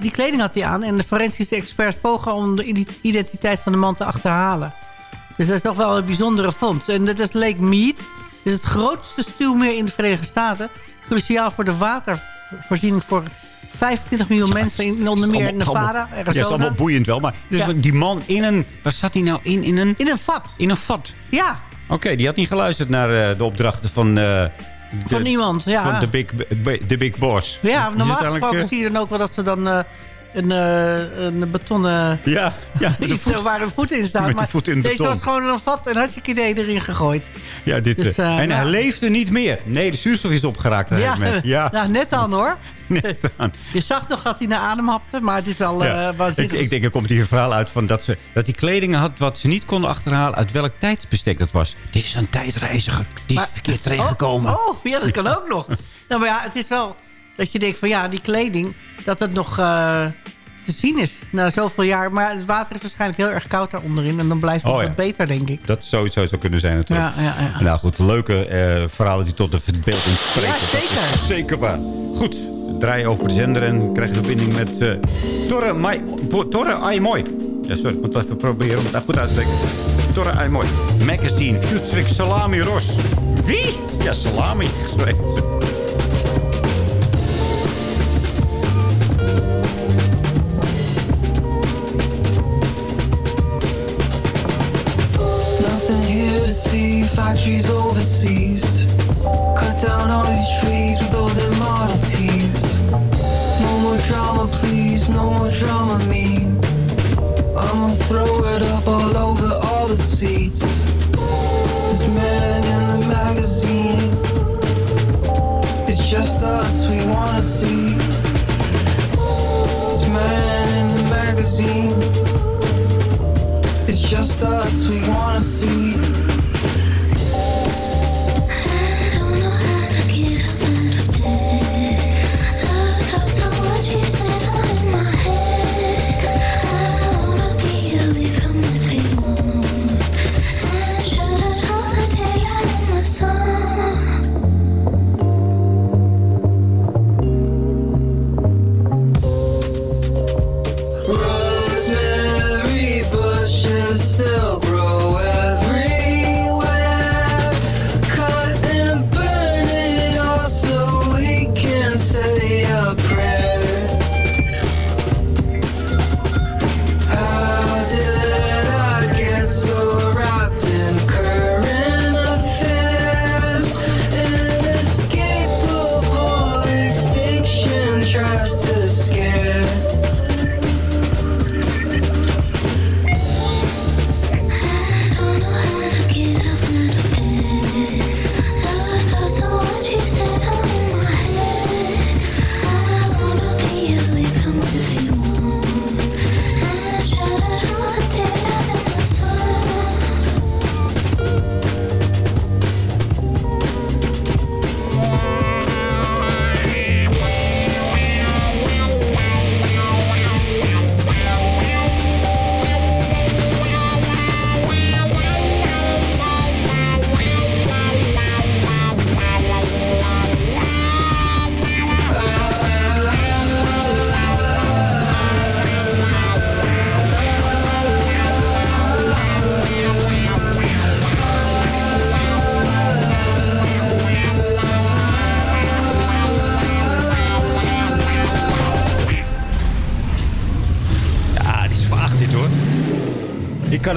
Speaker 10: die kleding had hij aan. En de forensische experts pogen om de ide- identiteit van de man te achterhalen. Dus dat is toch wel een bijzondere fonds. En dat is Lake Mead. Is het grootste stuwmeer in de Verenigde Staten. Cruciaal voor de watervoorziening voor 25 miljoen mensen. In onder meer
Speaker 8: Allemaal-
Speaker 10: Nevada,
Speaker 8: Ja, dat is allemaal boeiend wel. Maar dus
Speaker 10: Ja.
Speaker 8: die man in een... Waar zat hij nou in? In een,
Speaker 10: in een vat.
Speaker 8: In een vat.
Speaker 10: Ja,
Speaker 8: Oké, die had niet geluisterd naar eh, de opdrachten van... eh, de,
Speaker 10: van iemand. Ja,
Speaker 8: Van de big, de big boss.
Speaker 10: ja normaal gesproken
Speaker 8: eh,
Speaker 10: zie je dan ook wel dat ze dan... een, eh, een betonnen
Speaker 8: Ja, ja (laughs) met de
Speaker 10: iets
Speaker 8: voet.
Speaker 10: waar een voet in staat.
Speaker 8: Met de
Speaker 10: maar
Speaker 8: voet in
Speaker 10: deze
Speaker 8: beton.
Speaker 10: was gewoon een vat en had je idee erin gegooid.
Speaker 8: Ja, dit,
Speaker 10: Dus,
Speaker 8: eh,
Speaker 10: eh,
Speaker 8: en hij leefde niet meer. Nee, de zuurstof is opgeraakt.
Speaker 10: Ja, (laughs)
Speaker 8: Ja,
Speaker 10: nou, net dan hoor. (laughs)
Speaker 8: net aan.
Speaker 10: Je zag nog dat hij naar adem hapte, maar het is wel
Speaker 8: Ja.
Speaker 10: eh
Speaker 8: ik, ik denk, er komt hier een verhaal uit van dat, ze, dat hij kleding had... wat ze niet konden achterhalen uit welk tijdsbestek dat was. Dit is een tijdreiziger. Die is verkeerd terechtgekomen.
Speaker 10: Oh, oh, ja, dat kan ook nog. Nou, maar ja, het is wel dat je denkt van ja, die kleding, dat het nog eh, te zien is na zoveel jaar. Maar het water is waarschijnlijk heel erg koud daar onderin en dan blijft het
Speaker 8: Oh, ja.
Speaker 10: beter, denk ik.
Speaker 8: Dat zoiets zou kunnen zijn natuurlijk.
Speaker 10: Ja, ja, ja.
Speaker 8: Nou goed, leuke eh, verhalen die tot de verbeelding spreken.
Speaker 10: Ja, zeker.
Speaker 8: Zeker waar. Goed, draai over de zender en krijg je verbinding met eh Torre, Mai, Torre Aimoy. Ja, sorry, ik moet even proberen om het daar goed uit te spreken. Torre Aimoy. Magazine, Futurik, Salami Ros. Wie? Ja, Salami, (laughs) zo
Speaker 16: factories overseas. Cut down all these trees, we building Model Ts. No more drama, please, no more drama, me. I'ma throw it up all over all the seats. This man in the magazine. It's just us we wanna see. This man in the magazine. It's just us we wanna see.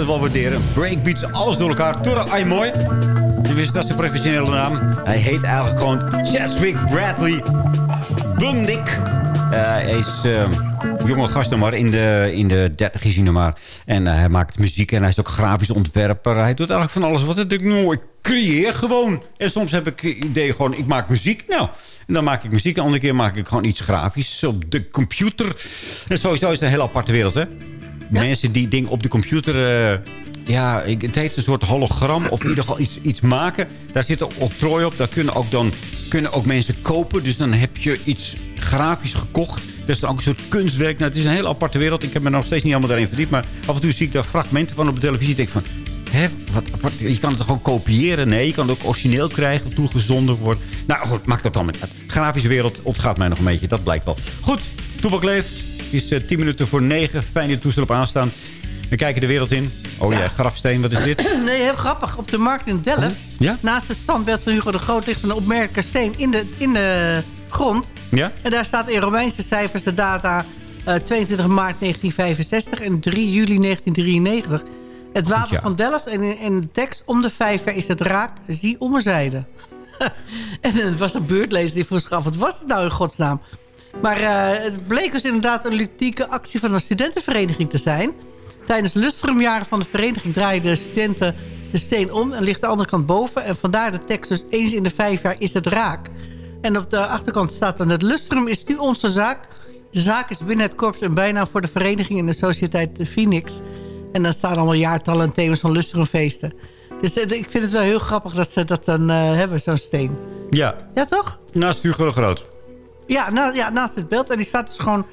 Speaker 8: Het wel waarderen. Breakbeats, alles door elkaar. Tura Aimoy. Dus dat is de professionele naam. Hij heet eigenlijk gewoon Chadwick Bradley Bundik. Eh, hij is eh, jonge gast maar. In de, in de 30 is hij nog maar. En eh, hij maakt muziek en hij is ook grafisch ontwerper. Hij doet eigenlijk van alles wat nou, ik creëer gewoon. En soms heb ik het idee gewoon, ik maak muziek. Nou, en dan maak ik muziek. Een andere keer maak ik gewoon iets grafisch op de computer. En sowieso is het een heel aparte wereld, hè? Mensen die dingen op de computer... eh, ja, het heeft een soort hologram of in ieder geval iets, iets maken. Daar zit een octrooi op. Daar kunnen ook, dan, kunnen ook mensen kopen. Dus dan heb je iets grafisch gekocht. Dat is dan ook een soort kunstwerk. Nou, het is een heel aparte wereld. Ik heb me nog steeds niet allemaal daarin verdiept. Maar af en toe zie ik daar fragmenten van op de televisie. Denk van, hè, wat, je kan het toch gewoon kopiëren? Nee, je kan het ook origineel krijgen. Toegezonden wordt. Nou goed, maakt dat allemaal niet uit. Grafische wereld ontgaat mij nog een beetje. Dat blijkt wel. Goed, Toebak leeft. Het is eh, 10 minuten voor 9. Fijn dat toestel op aanstaan. We kijken de wereld in. Oh ja, grafsteen, wat is dit? (clears throat)
Speaker 10: Nee, heel grappig. Op de markt in Delft,
Speaker 8: Ja?
Speaker 10: naast het standbeeld van Hugo de Groot... ligt een opmerkelijke steen in de, in de grond.
Speaker 8: Ja?
Speaker 10: En daar staat in Romeinse cijfers de data eh, 22 maart 1965 en 3 juli 1993. Het wapen
Speaker 8: ja.
Speaker 10: van Delft en in, in de tekst om de vijver is het raak, zie ommezijde. (laughs) en het was een beurtlezer die vroeg zich af, wat was het nou in godsnaam? Maar eh, het bleek dus inderdaad een ludieke actie van een studentenvereniging te zijn. Tijdens lustrumjaren van de vereniging draaien de studenten de steen om... en ligt de andere kant boven. En vandaar de tekst dus eens in de vijf jaar is het raak. En op de achterkant staat dan... het lustrum is nu onze zaak. De zaak is binnen het korps een bijnaam voor de vereniging... in de sociëteit de Phoenix. En dan staan allemaal jaartallen en thema's van lustrumfeesten. Dus eh, ik vind het wel heel grappig dat ze dat dan eh, hebben, zo'n steen.
Speaker 8: Ja.
Speaker 10: Ja, toch?
Speaker 8: Naast Hugo de Groot.
Speaker 10: Ja, na, ja, naast het beeld. En die staat dus gewoon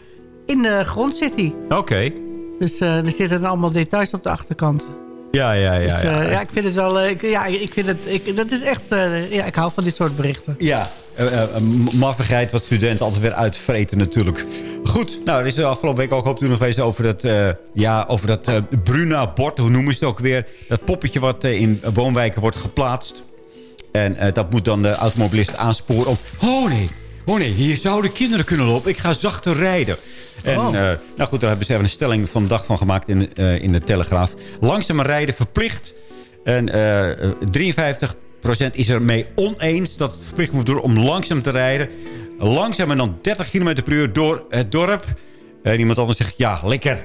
Speaker 10: in de grond zit hij.
Speaker 8: Oké.
Speaker 10: Dus eh, er zitten allemaal details op de achterkant.
Speaker 8: Ja, ja, ja.
Speaker 10: dus,
Speaker 8: ja.
Speaker 10: eh, ja, ik vind het wel... eh, ik, ja, ik vind het... Ik, dat is echt... ja, ik hou van dit soort berichten.
Speaker 8: Ja, maffigheid wat studenten altijd weer uitvreten natuurlijk. Goed, nou, er is de afgelopen week ook nog geweest over dat, ja, over dat Bruna-bord. Hoe noemen ze het ook weer? Dat poppetje wat in woonwijken wordt geplaatst. En dat moet dan de automobilist aansporen om... Oh nee, oh nee, hier zouden kinderen kunnen lopen. Ik ga zachter rijden. En
Speaker 10: Oh.
Speaker 8: eh, nou goed, daar hebben ze even een stelling van de dag van gemaakt in, eh, in de Telegraaf. Langzamer rijden verplicht. En eh 53% is er mee oneens dat het verplicht moet worden om langzaam te rijden. Langzamer dan 30 km per uur door het dorp. En iemand anders zegt, ja, lekker.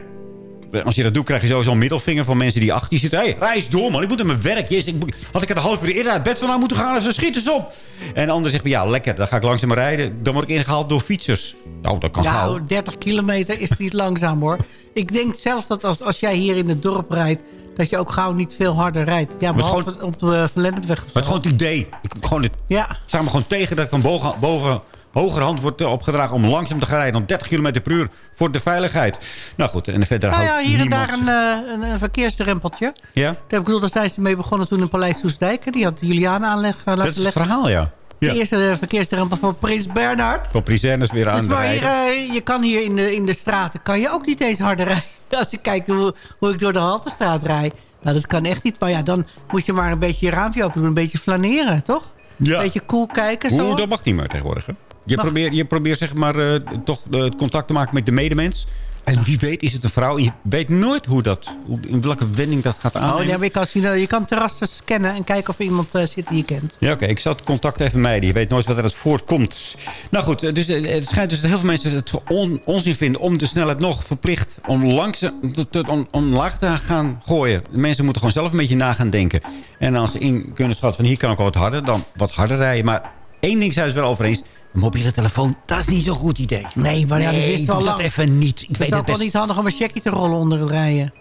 Speaker 8: Als je dat doet, krijg je sowieso een middelvinger van mensen die achter je zitten. Hé, hey, eens door, man. Ik moet in mijn werk. Jezus, ik had ik er een half uur eerder uit bed vandaan moeten gaan... ze schieten ze op. En de ander zegt, van, ja, lekker. Dan ga ik langzamer rijden. Dan word ik ingehaald door fietsers. Nou, dat kan gauw.
Speaker 10: Nou, 30 kilometer is niet langzaam hoor. Ik denk zelfs dat als, als jij hier in het dorp rijdt... dat je ook gauw niet veel harder rijdt. Ja,
Speaker 8: Maar het
Speaker 10: op de Verlennepweg.
Speaker 8: Maar het is gewoon het idee. Ik, gewoon het,
Speaker 10: Ja.
Speaker 8: ik sta me gewoon tegen dat ik van boven, boven hogerhand wordt eh, opgedragen... om langzaam te gaan rijden dan 30 km per uur voor de veiligheid. Nou goed, en verder
Speaker 10: Nou ja,
Speaker 8: houdt
Speaker 10: hier en daar een, eh, een, een verkeersdrempeltje.
Speaker 8: Ja?
Speaker 10: Daar heb ik bedoeld, daar zijn ze mee begonnen toen in Paleis Soesdijk. Die had Juliana aanleg eh, laten
Speaker 8: Dat is het
Speaker 10: leggen.
Speaker 8: verhaal, ja.
Speaker 10: De
Speaker 8: ja.
Speaker 10: eerste eh, verkeersdrempel voor Prins Bernhard.
Speaker 8: Van Priserners weer aan
Speaker 10: Dus
Speaker 8: de
Speaker 10: maar hier, je kan hier in de, in de straten kan je ook niet eens harder (laughs) rijden. Als je kijkt hoe, hoe ik door de Haltestraat rijd. Nou, dat kan echt niet. Maar ja, dan moet je maar een beetje je raampje open doen. Een beetje flaneren, toch?
Speaker 8: Ja.
Speaker 10: Een beetje cool kijken. Zo.
Speaker 8: Oeh, dat mag niet meer tegenwoordig. Hè? Je,
Speaker 10: Mag-
Speaker 8: probeert, je probeert zeg maar, eh, toch eh, het contact te maken met de medemens. En wie weet is het een vrouw. Je weet nooit hoe dat, hoe, in welke wending dat gaat
Speaker 10: Oh,
Speaker 8: aannemen.
Speaker 10: nee, maar je kan, zien, eh, je kan terrassen scannen en kijken of er iemand zit die je kent.
Speaker 8: Ja, oké. Ik zal het contact even mijden. Je weet nooit wat er uit voortkomt. Nou goed, dus, het schijnt dus dat heel veel mensen het on, onzin vinden... om de snelheid nog verplicht om, langzaam, te- om, om laag te gaan gooien. De mensen moeten gewoon zelf een beetje na gaan denken. En als ze in kunnen schatten van hier kan ik wat harder... dan wat harder rijden. Maar één ding zijn ze wel over eens... Een mobiele telefoon, dat is niet zo'n goed idee.
Speaker 10: Nee, maar ja,
Speaker 8: nee,
Speaker 10: wist wel
Speaker 8: doe dat even niet. Ik
Speaker 10: Het
Speaker 8: weet
Speaker 10: is
Speaker 8: het
Speaker 10: ook wel
Speaker 8: best.
Speaker 10: niet handig om een checkie te rollen onder het rijden.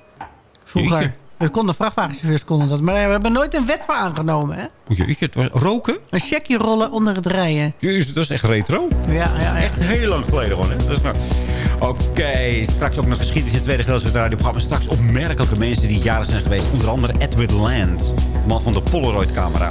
Speaker 10: Vroeger.
Speaker 8: Jeetje.
Speaker 10: We konden vrachtwagenchauffeurs konden dat. Maar we hebben nooit een wet voor aangenomen. Hè?
Speaker 8: Jeetje, het was roken?
Speaker 10: Een checkie rollen onder het rijden.
Speaker 8: Jezus, dat is echt retro.
Speaker 10: Ja, ja, ja.
Speaker 8: Echt heel lang geleden gewoon. hè. Dat is nou... Oké, straks ook nog geschiedenis in het tweede het radioprogramma. Straks opmerkelijke mensen die jaren zijn geweest. Onder andere Edward Land, de man van de Polaroid-camera.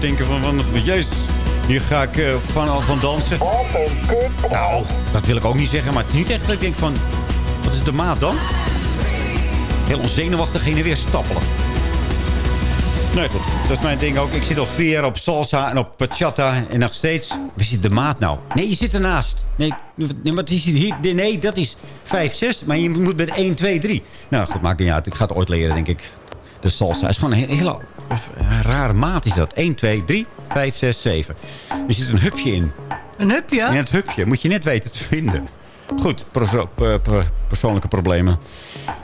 Speaker 8: Denken van... van jezus, hier ga ik eh, van, van dansen. Nou, dat wil ik ook niet zeggen. Maar het niet echt ik denk van... Wat is de maat dan? Heel onzenuwachtig heen en weer stappelen. Nee, goed. Dat is mijn ding ook. Ik zit al vier jaar op salsa en op bachata. En nog steeds... Waar zit de maat nou? Nee, je zit ernaast. Nee, nee, wat is hier? nee dat is 5, 6. Maar je moet met 1, 2, 3. Nou, goed, maakt niet uit. Ik ga het ooit leren, denk ik. De salsa is gewoon een hele rare maat is dat. 1, 2, 3, 5, 6, 7. Er zit een hupje in.
Speaker 10: Een hupje?
Speaker 8: In het hupje. Moet je net weten te vinden. Goed, perso per- persoonlijke problemen.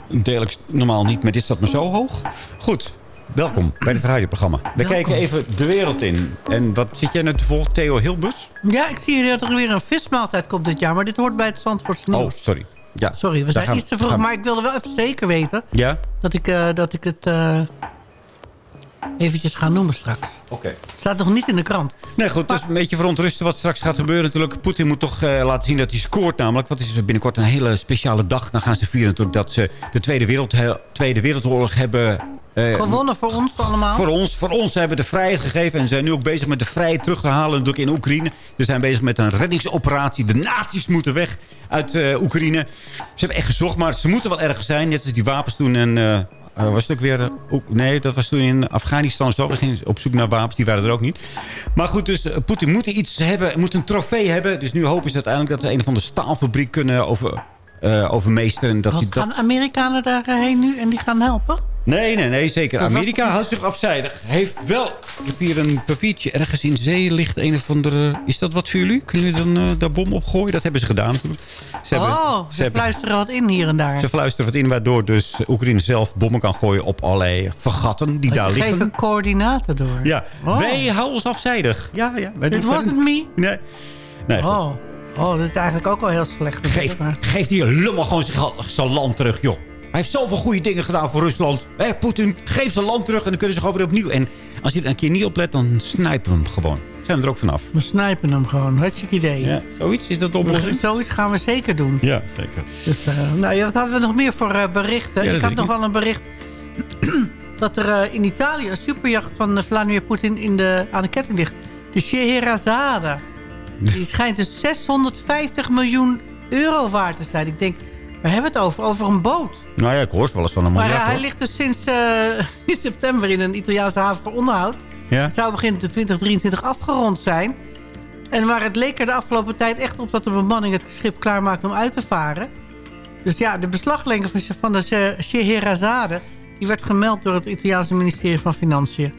Speaker 8: Deel ik normaal niet, maar dit staat me zo hoog. Goed, welkom bij het radioprogramma. We
Speaker 10: Welkom.
Speaker 8: kijken even de wereld in. En wat zit jij nu te volgen? Theo Hilbus?
Speaker 10: Ja, ik zie dat er weer een vismaaltijd komt dit jaar. Maar dit hoort bij het Zandvoortse
Speaker 8: Oh, sorry. Ja,
Speaker 10: Sorry, we zijn iets te vroeg. Maar ik wilde wel even zeker weten
Speaker 8: Ja?
Speaker 10: dat ik, eh, dat ik het eh, eventjes ga noemen straks.
Speaker 8: Oké.
Speaker 10: Het staat nog niet in de krant.
Speaker 8: Nee, goed, dus een beetje verontrusten wat straks gaat gebeuren natuurlijk. Poetin moet toch eh, laten zien dat hij scoort namelijk. Wat is er binnenkort een hele speciale dag. Dan gaan ze vieren natuurlijk dat ze de Tweede, Wereld, Tweede Wereldoorlog hebben... eh,
Speaker 10: Gewonnen voor ons allemaal.
Speaker 8: Voor ons, voor ons hebben de vrijheid gegeven. En zijn nu ook bezig met de vrijheid terug te halen natuurlijk in Oekraïne. Ze zijn bezig met een reddingsoperatie. De nazi's moeten weg uit eh, Oekraïne. Ze hebben echt gezocht, maar ze moeten wel ergens zijn. Net als die wapens toen en... eh, was het weer... eh, nee, dat was toen in Afghanistan zo. We gingen op zoek naar wapens, die waren er ook niet. Maar goed, dus eh, Poetin moet iets hebben, moet een trofee hebben. Dus nu hopen ze uiteindelijk dat ze een of andere staalfabriek kunnen over, eh, overmeesteren. En Dat dat...
Speaker 10: gaan Amerikanen daarheen nu en die gaan helpen?
Speaker 8: Nee, nee, nee, zeker.
Speaker 10: Was
Speaker 8: Amerika houdt zich afzijdig. Heeft wel... Ik heb hier een papiertje. Ergens in zee ligt een of andere... Is dat wat voor jullie? Kunnen jullie dan eh, daar bom opgooien? Dat hebben ze gedaan. Ze hebben-
Speaker 10: oh, ze, fluisteren wat in hier en daar.
Speaker 8: Ze fluisteren wat in, waardoor dus Oekraïne zelf bommen kan gooien op allerlei vergatten die daar
Speaker 10: Ze
Speaker 8: liggen.
Speaker 10: geven coördinaten door.
Speaker 8: Ja,
Speaker 10: Oh.
Speaker 8: wij houden ons afzijdig. Ja, ja.
Speaker 10: Dit wasn't me.
Speaker 8: Nee. nee.
Speaker 10: Oh. oh, dat is eigenlijk ook wel heel slecht.
Speaker 8: Geef, geef die lummel gewoon zijn land terug, joh. Hij heeft zoveel goede dingen gedaan voor Rusland. Poetin, geef zijn land terug en dan kunnen ze gewoon weer opnieuw. En als je er een keer niet oplet, dan snijpen we hem gewoon. Zijn we er ook vanaf.
Speaker 10: We snijpen hem gewoon. Hartstikke idee.
Speaker 8: Ja, zoiets is dat oplossing?
Speaker 10: Zoiets gaan we zeker doen.
Speaker 8: Ja, zeker.
Speaker 10: Dus, eh, nou, ja, wat hadden we nog meer voor eh, berichten?
Speaker 8: Ja,
Speaker 10: ik had nog
Speaker 8: niet.
Speaker 10: wel een bericht (clears throat) dat er eh, in Italië een superjacht van Vladimir Poetin in de, aan de ketting ligt. De Scheherazade. Die schijnt dus 650 miljoen euro waard te zijn. Ik denk, waar hebben we het over? Over een boot.
Speaker 8: Nou ja, ik hoor wel eens van een
Speaker 10: Maar
Speaker 8: miljard.
Speaker 10: eh, hij ligt dus sinds eh, (laughs) in september in een Italiaanse haven voor onderhoud.
Speaker 8: Ja?
Speaker 10: Het zou begin 2023 afgerond zijn. En maar het leek er de afgelopen tijd echt op dat de bemanning het schip klaarmaakt om uit te varen. Dus ja, de beslaglegging van- van de Scheherazade... die werd gemeld door het Italiaanse ministerie van Financiën.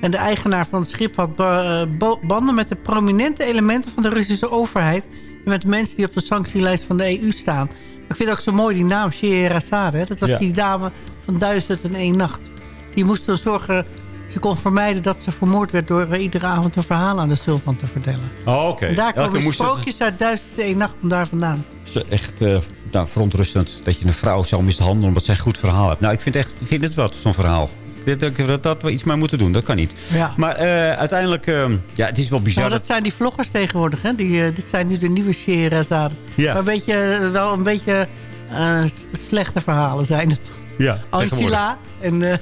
Speaker 10: En de eigenaar van het schip had eh, banden met de prominente elementen van de Russische overheid... en met mensen die op de sanctielijst van de EU staan. Ik vind ook zo mooi die naam, Scheherazade. Dat was
Speaker 8: Ja.
Speaker 10: die dame van Duizend en één nacht. Die moest er zorgen... Ze kon vermijden dat ze vermoord werd door eh, iedere avond een verhaal aan de sultan te vertellen.
Speaker 8: Oh, oké.
Speaker 10: Daar
Speaker 8: Elke
Speaker 10: komen
Speaker 8: het-
Speaker 10: sprookjes uit Duizend en één nacht van daar vandaan.
Speaker 8: Het is echt nou, verontrustend dat je een vrouw zou mishandelen... omdat zij een goed verhaal hebt. Nou, ik vind, echt, ik vind het wat, zo'n verhaal. Denk dat, dat we iets mee moeten doen. Dat kan niet.
Speaker 10: Ja.
Speaker 8: Maar eh, uiteindelijk... eh, ja, het is wel bizar.
Speaker 10: Nou,
Speaker 8: dat-
Speaker 10: dat zijn die vloggers tegenwoordig. Hè? Die, eh, dit zijn nu de nieuwe Scheherazades.
Speaker 8: Ja.
Speaker 10: Maar een beetje, eh, wel een beetje slechte verhalen zijn het.
Speaker 8: ja.
Speaker 10: Angela en...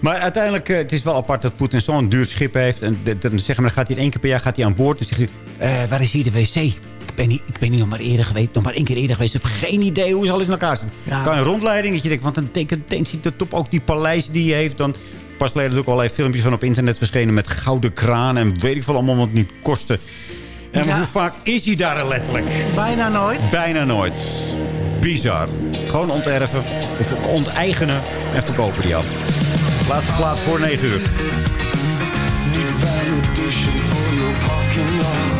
Speaker 8: Maar uiteindelijk, het is wel apart dat Poetin zo'n duur schip heeft. En dan we, dan gaat hij in één keer per jaar gaat hij aan boord. En zegt hij, waar is hier de wc? Ik ben, niet, ik ben niet nog maar eerder geweest, nog maar één keer eerder geweest. Ik heb geen idee hoe ze alles in elkaar zitten.
Speaker 10: Ja.
Speaker 8: Kan een rondleiding, dat je denkt, want dan denkt denkt hij tot op ook die paleis die hij heeft. Dan pas geleden ook allerlei filmpjes van op internet verschenen met gouden kraan. En weet ik veel allemaal wat het niet kostte. En
Speaker 10: Ja.
Speaker 8: hoe vaak is hij daar letterlijk?
Speaker 10: bijna nooit.
Speaker 8: Bijna nooit. Bizar. Gewoon onterven, of onteigenen en verkopen die af. Laatste plaat voor 9 uur.
Speaker 13: Need validation for your parking lot.